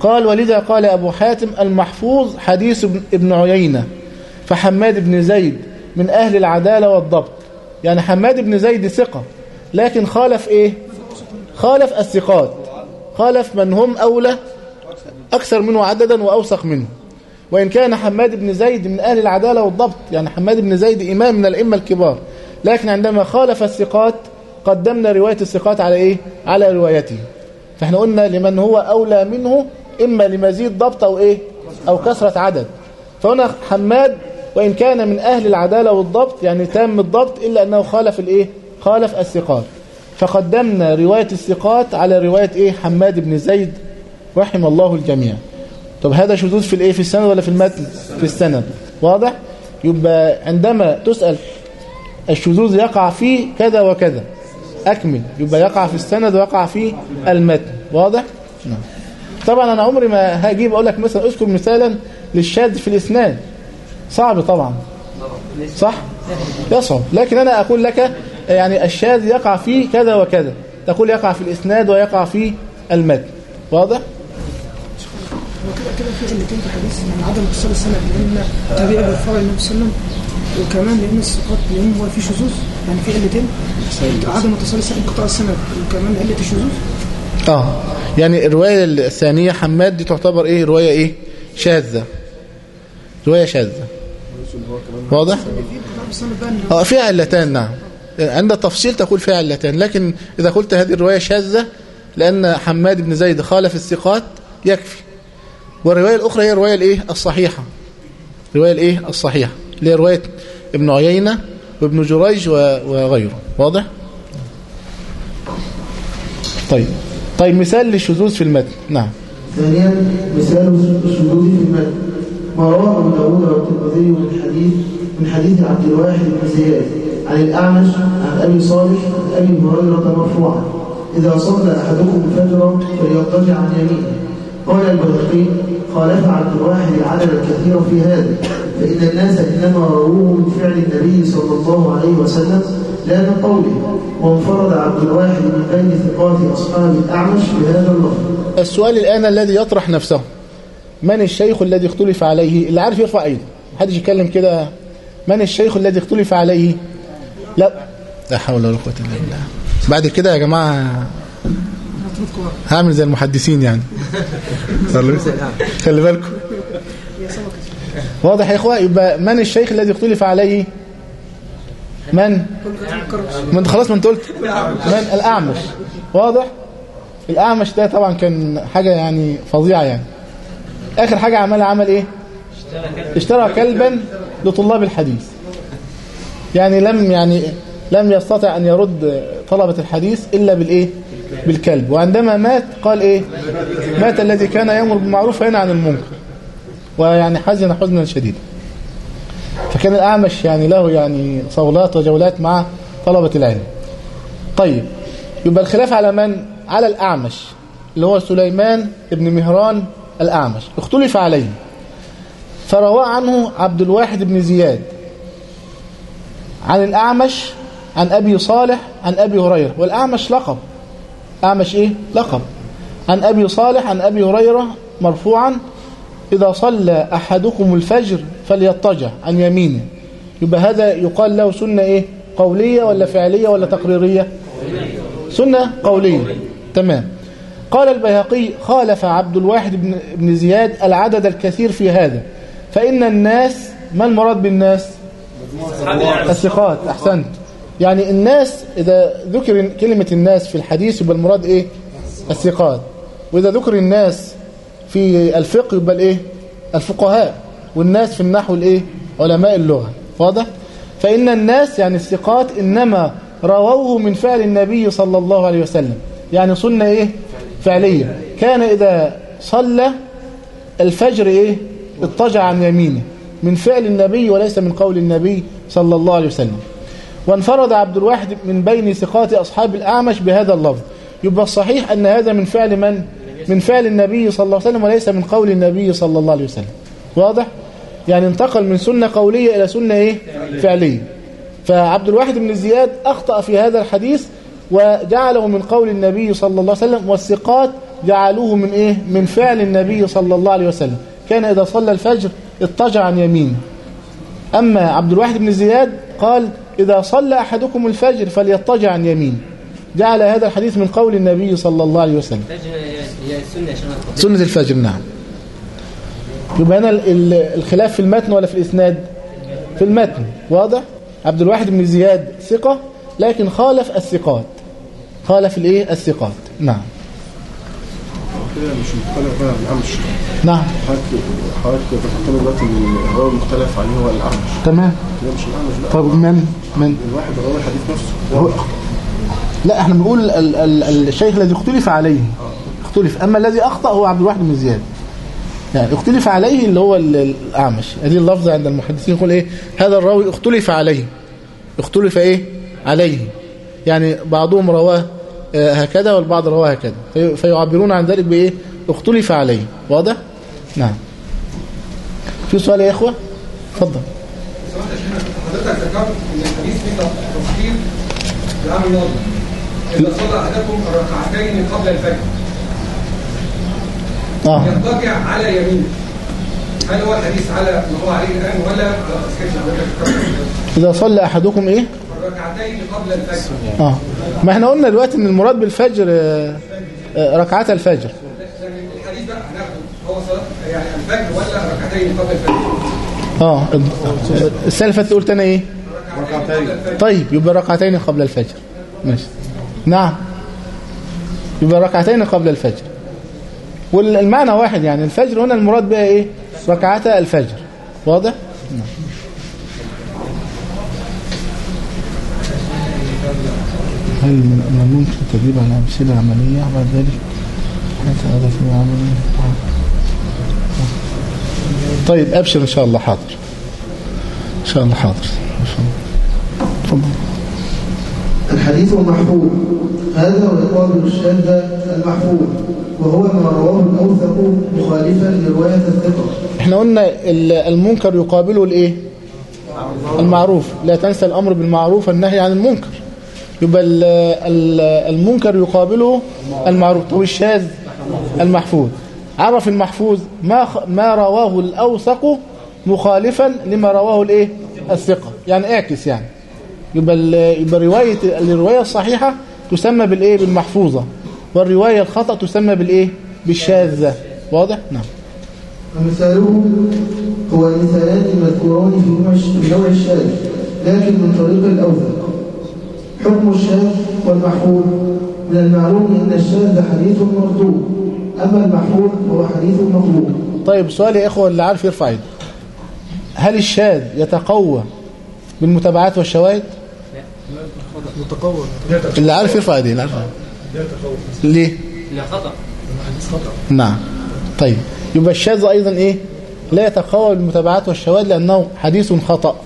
Speaker 2: قال ولذا قال أبو حاتم المحفوظ حديث ابن- عيينة فحماد بن زيد من أهل العدالة والضبط. يعني حماد بن زيد ثقة لكن خالف إيه؟ خالف الثقات. خالف من هم أولى أكثر منه عددا وأوثق منه. وإن كان حماد بن زيد من أهل العدالة والضبط يعني حماد بن زيد إمام من الأئمة الكبار لكن عندما خالف الثقات قدمنا رواية الثقات على إيه؟ على روايته فإحنا قلنا لمن هو أولى منه إما لمزيد ضبط أو إيه؟ أو كثرة عدد فهنا حماد وإن كان من أهل العدالة والضبط يعني تام الضبط إلا أنه خالف الإيه؟ خالف الثقات فقدمنا رواية الثقات على رواية إيه؟ حماد بن زيد رحم الله الجميع طب هذا شذوذ في الإيه؟ في السند ولا في المتن؟ في السند. واضح؟ يبقى عندما تسأل الشذوذ يقع في كذا وكذا. أكمل. يبقى يقع في السند ويقع في المتن. واضح؟ نعم. طبعا أنا عمري ما هجيب أقول لك مثلا أذكر مثالا للشاذ في الإسناد. صعب طبعا. صح؟ يصعب. لكن أنا أقول لك يعني الشاذ يقع في كذا وكذا. تقول يقع في الإسناد ويقع في المتن. واضح؟
Speaker 8: هو كده كده في علتين في حديث من عدم اتصال السند لأن تابعي بالفرع النبي صلى الله عليه وسلم. وكمان لأن الثقات لأن هو في شذوذ يعني في علتين. عدم اتصال السند انقطاع السند وكمان علة الشذوذ
Speaker 2: آه. يعني الرواية الثانية حماد دي تعتبر إيه؟ رواية إيه؟ شاذة. رواية شاذة. واضح؟ آه فيها علتان نعم. عند التفصيل تقول فيها علتان لكن إذا قلت هذه الرواية شاذة لأن حماد بن زيد خالف الثقات يكفي. والرواية الأخرى هي الرواية الإيه؟ الصحيحة. الرواية الإيه؟ الصحيحة. اللي هي رواية ابن عيينة وابن جريج وغيره. واضح؟ طيب. طيب مثال للشذوذ في المتن. نعم.
Speaker 3: ثانيا مثال الشذوذ في المتن. ما رواه أبو داود والترمذي من حديث من حديث عبد الواحد بن زياد عن الأعمش عن أبي صالح عن أبي هريرة مرفوعا. إذا صلى أحدكم الفجر فليضطجع عن يمينه. قال البيهقي خالف عبد الواحد العدد الكثير في هذا فإن الناس إنما رووه من فعل النبي صلى الله عليه وسلم لا من قوله وانفرد عبد الواحد من بين ثقات أصحاب الأعمش بهذا اللفظ.
Speaker 2: السؤال الآن الذي يطرح نفسه من الشيخ الذي اختلف عليه؟ اللي عارف يرفع إيده. محدش يتكلم كده. من الشيخ الذي اختلف عليه؟ لا. لا حول ولا قوة إلا بالله. بعد كده يا جماعة هعمل زي المحدثين يعني. خلي بالكم. واضح يا إخوة؟ يبقى من الشيخ الذي اختلف عليه؟ من؟ من خلاص ما انت قلت من؟ الأعمش. واضح؟ الأعمش ده طبعا كان حاجة يعني فظيعة يعني. آخر حاجة عملها عمل إيه؟ اشترى كلبا لطلاب الحديث. يعني لم يعني لم يستطع أن يرد طلبة الحديث إلا بالإيه؟ بالكلب. وعندما مات قال إيه؟ مات الذي كان يأمر بالمعروف وينهى عن المنكر. ويعني حزن حزنا شديدا. فكان الأعمش يعني له يعني صولات وجولات مع طلبة العلم. طيب يبقى الخلاف على من؟ على الأعمش اللي هو سليمان ابن مهران الأعمش. اختلف عليه. فروى عنه عبد الواحد بن زياد عن الأعمش عن أبي صالح عن أبي هريرة. والأعمش لقب. أعمش إيه؟ لقب. عن أبي صالح عن أبي هريرة مرفوعا إذا صلى أحدكم الفجر فليضطجع عن يمينه. يبقى هذا يقال له سنة إيه؟ قولية ولا فعلية ولا تقريرية؟ سنة قولية. تمام. قال البيهقي خالف عبد الواحد بن, بن زياد العدد الكثير في هذا. فإن الناس ما المراد بالناس؟ الثقات. أحسنت. يعني الناس إذا ذكر كلمة الناس في الحديث يبقى المراد إيه؟ الثقات. وإذا ذكر الناس في الفقه يبقى الإيه؟ الفقهاء. والناس في النحو الإيه؟ علماء اللغة. واضح؟ فإن الناس يعني الثقات إنما رووه من فعل النبي صلى الله عليه وسلم. يعني سنة إيه؟ فعلية. كان إذا صلى الفجر إيه؟ اضطجع عن يمينه. من فعل النبي وليس من قول النبي صلى الله عليه وسلم. وانفرد عبد الواحد من بين ثقات أصحاب الأعمش بهذا اللفظ يبقى الصحيح أن هذا من فعل من؟ من فعل النبي صلى الله عليه وسلم وليس من قول النبي صلى الله عليه وسلم واضح؟ يعني انتقل من سنة قولية إلى سنة إيه؟ فعلية فعبد الواحد بن زياد أخطأ في هذا الحديث وجعله من قول النبي صلى الله عليه وسلم والثقات جعلوه من إيه؟ من فعل النبي صلى الله عليه وسلم كان إذا صلى الفجر اضطجع عن يمينه أما عبد الواحد بن زياد قال إذا صلى أحدكم الفجر فليضطجع عن يمينه جعل هذا الحديث من قول النبي صلى الله عليه وسلم سنة الفجر نعم يبقى هنا ال- ال- الخلاف في المتن ولا في الإسناد في المتن واضح عبد الواحد بن زياد ثقة لكن خالف الثقات خالف الايه الثقات نعم
Speaker 5: كده مش مختلف بقى الأعمش
Speaker 2: نعم
Speaker 5: حضرتك حضرتك دلوقتي هو المختلف عليه هو الأعمش
Speaker 2: تمام طب من؟ من؟
Speaker 5: الواحد روى الحديث نفسه
Speaker 2: لا إحنا بنقول ال ال الشيخ الذي اختلف عليه. اختلف. أما الذي أخطأ هو عبد الواحد بن زياد. يعني اختلف عليه اللي هو ال- الأعمش. هذه اللفظه عند المحدثين يقول إيه؟ هذا الراوي اختلف عليه. اختلف إيه؟ عليه. يعني بعضهم رواه آه، هكذا والبعض رواه هكذا. في- فيعبرون عن ذلك بإيه؟ اختلف عليه. واضح؟ نعم. في سؤال يا إخوة؟
Speaker 9: حضرتك ذكرت إن الحديث فيه تفصيل لعام النظر اذا صلى أحدكم الركعتين قبل الفجر.
Speaker 2: آه.
Speaker 9: يضطجع على يمينه. هل هو الحديث على ما هو عليه الآن ولا على ذكرت؟
Speaker 2: إذا صلى أحدكم إيه؟
Speaker 9: الركعتين قبل الفجر.
Speaker 2: آه. ما إحنا قلنا دلوقتي إن المراد بالفجر آه، آه، ركعات الفجر.
Speaker 9: الحديث بقى هناخده هو صلاة يعني الفجر ولا ركعتين قبل الفجر؟
Speaker 2: آه. فاتت قلت أنا إيه؟ طيب يبقى ركعتين قبل الفجر. ماشي. نعم. يبقى ركعتين قبل الفجر. والمعنى واحد يعني الفجر هنا المراد بها إيه؟ ركعتا الفجر. واضح. هل من الممكن تدريب على أمثلة عملية بعد ذلك؟ طيب أبشر إن شاء الله حاضر. إن شاء الله حاضر. إن شاء الله
Speaker 3: الحديث المحفوظ هذا ويقابل الشاذ المحفوظ وهو ما رواه الأوثق مخالفا لرواية الثقة.
Speaker 2: إحنا قلنا ال- المنكر يقابله الإيه؟ المعروف. لا تنسى الأمر بالمعروف والنهي عن المنكر. يبقى ال- ال- المنكر يقابله المعروف. طب الشاذ المحفوظ. عرف المحفوظ ما ما رواه الأوثق مخالفا لما رواه الإيه؟ الثقة. يعني اعكس يعني. يبقى يبقى روايه الرواية الصحيحة تسمى بالإيه؟ بالمحفوظة. والرواية الخطأ تسمى بالإيه؟ بالشاذة. واضح؟ نعم.
Speaker 3: ومثاله هو المثالان المذكوران في نوع الشاذ لكن من طريق الأوثق. حكم الشاذ والمحفوظ. من المعلوم أن الشاذ حديث مردود أما المحفوظ هو حديث مقبول.
Speaker 2: طيب سؤال يا إخوة اللي عارف يرفع يده. هل الشاذ يتقوى بالمتابعات والشواهد؟
Speaker 4: متقوى
Speaker 2: اللي عارف يرفع يديه اللي عارف. ليه؟
Speaker 6: لا خطأ.
Speaker 2: نعم. طيب. يبقى الشاذ أيضا إيه؟ لا يتقوى بالمتابعات والشواهد لأنه حديث خطأ.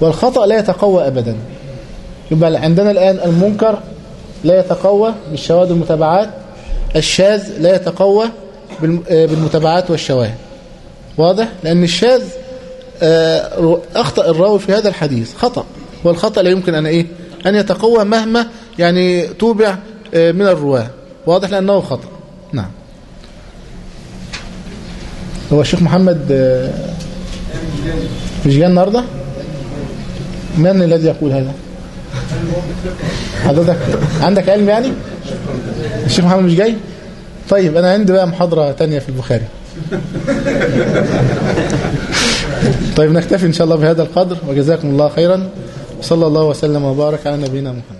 Speaker 2: والخطأ لا يتقوى أبدا. يبقى عندنا الآن المنكر لا يتقوى بالشواهد والمتابعات. الشاذ لا يتقوى آه، بالمتابعات والشواهد واضح؟ لأن الشاذ آه، أخطأ الراوي في هذا الحديث. خطأ. والخطأ لا يمكن أن إيه؟ أن يتقوى مهما يعني توبع آه، من الرواة. واضح لأنه خطأ. نعم. هو الشيخ محمد آه، مش جاي النهارده؟ من الذي يقول هذا؟ حضرتك عندك علم يعني؟ الشيخ محمد مش جاي؟ طيب أنا عندي بقى محاضرة تانية في البخاري. طيب نكتفي إن شاء الله بهذا القدر وجزاكم الله خيرا. صلى الله وسلم وبارك على نبينا محمد.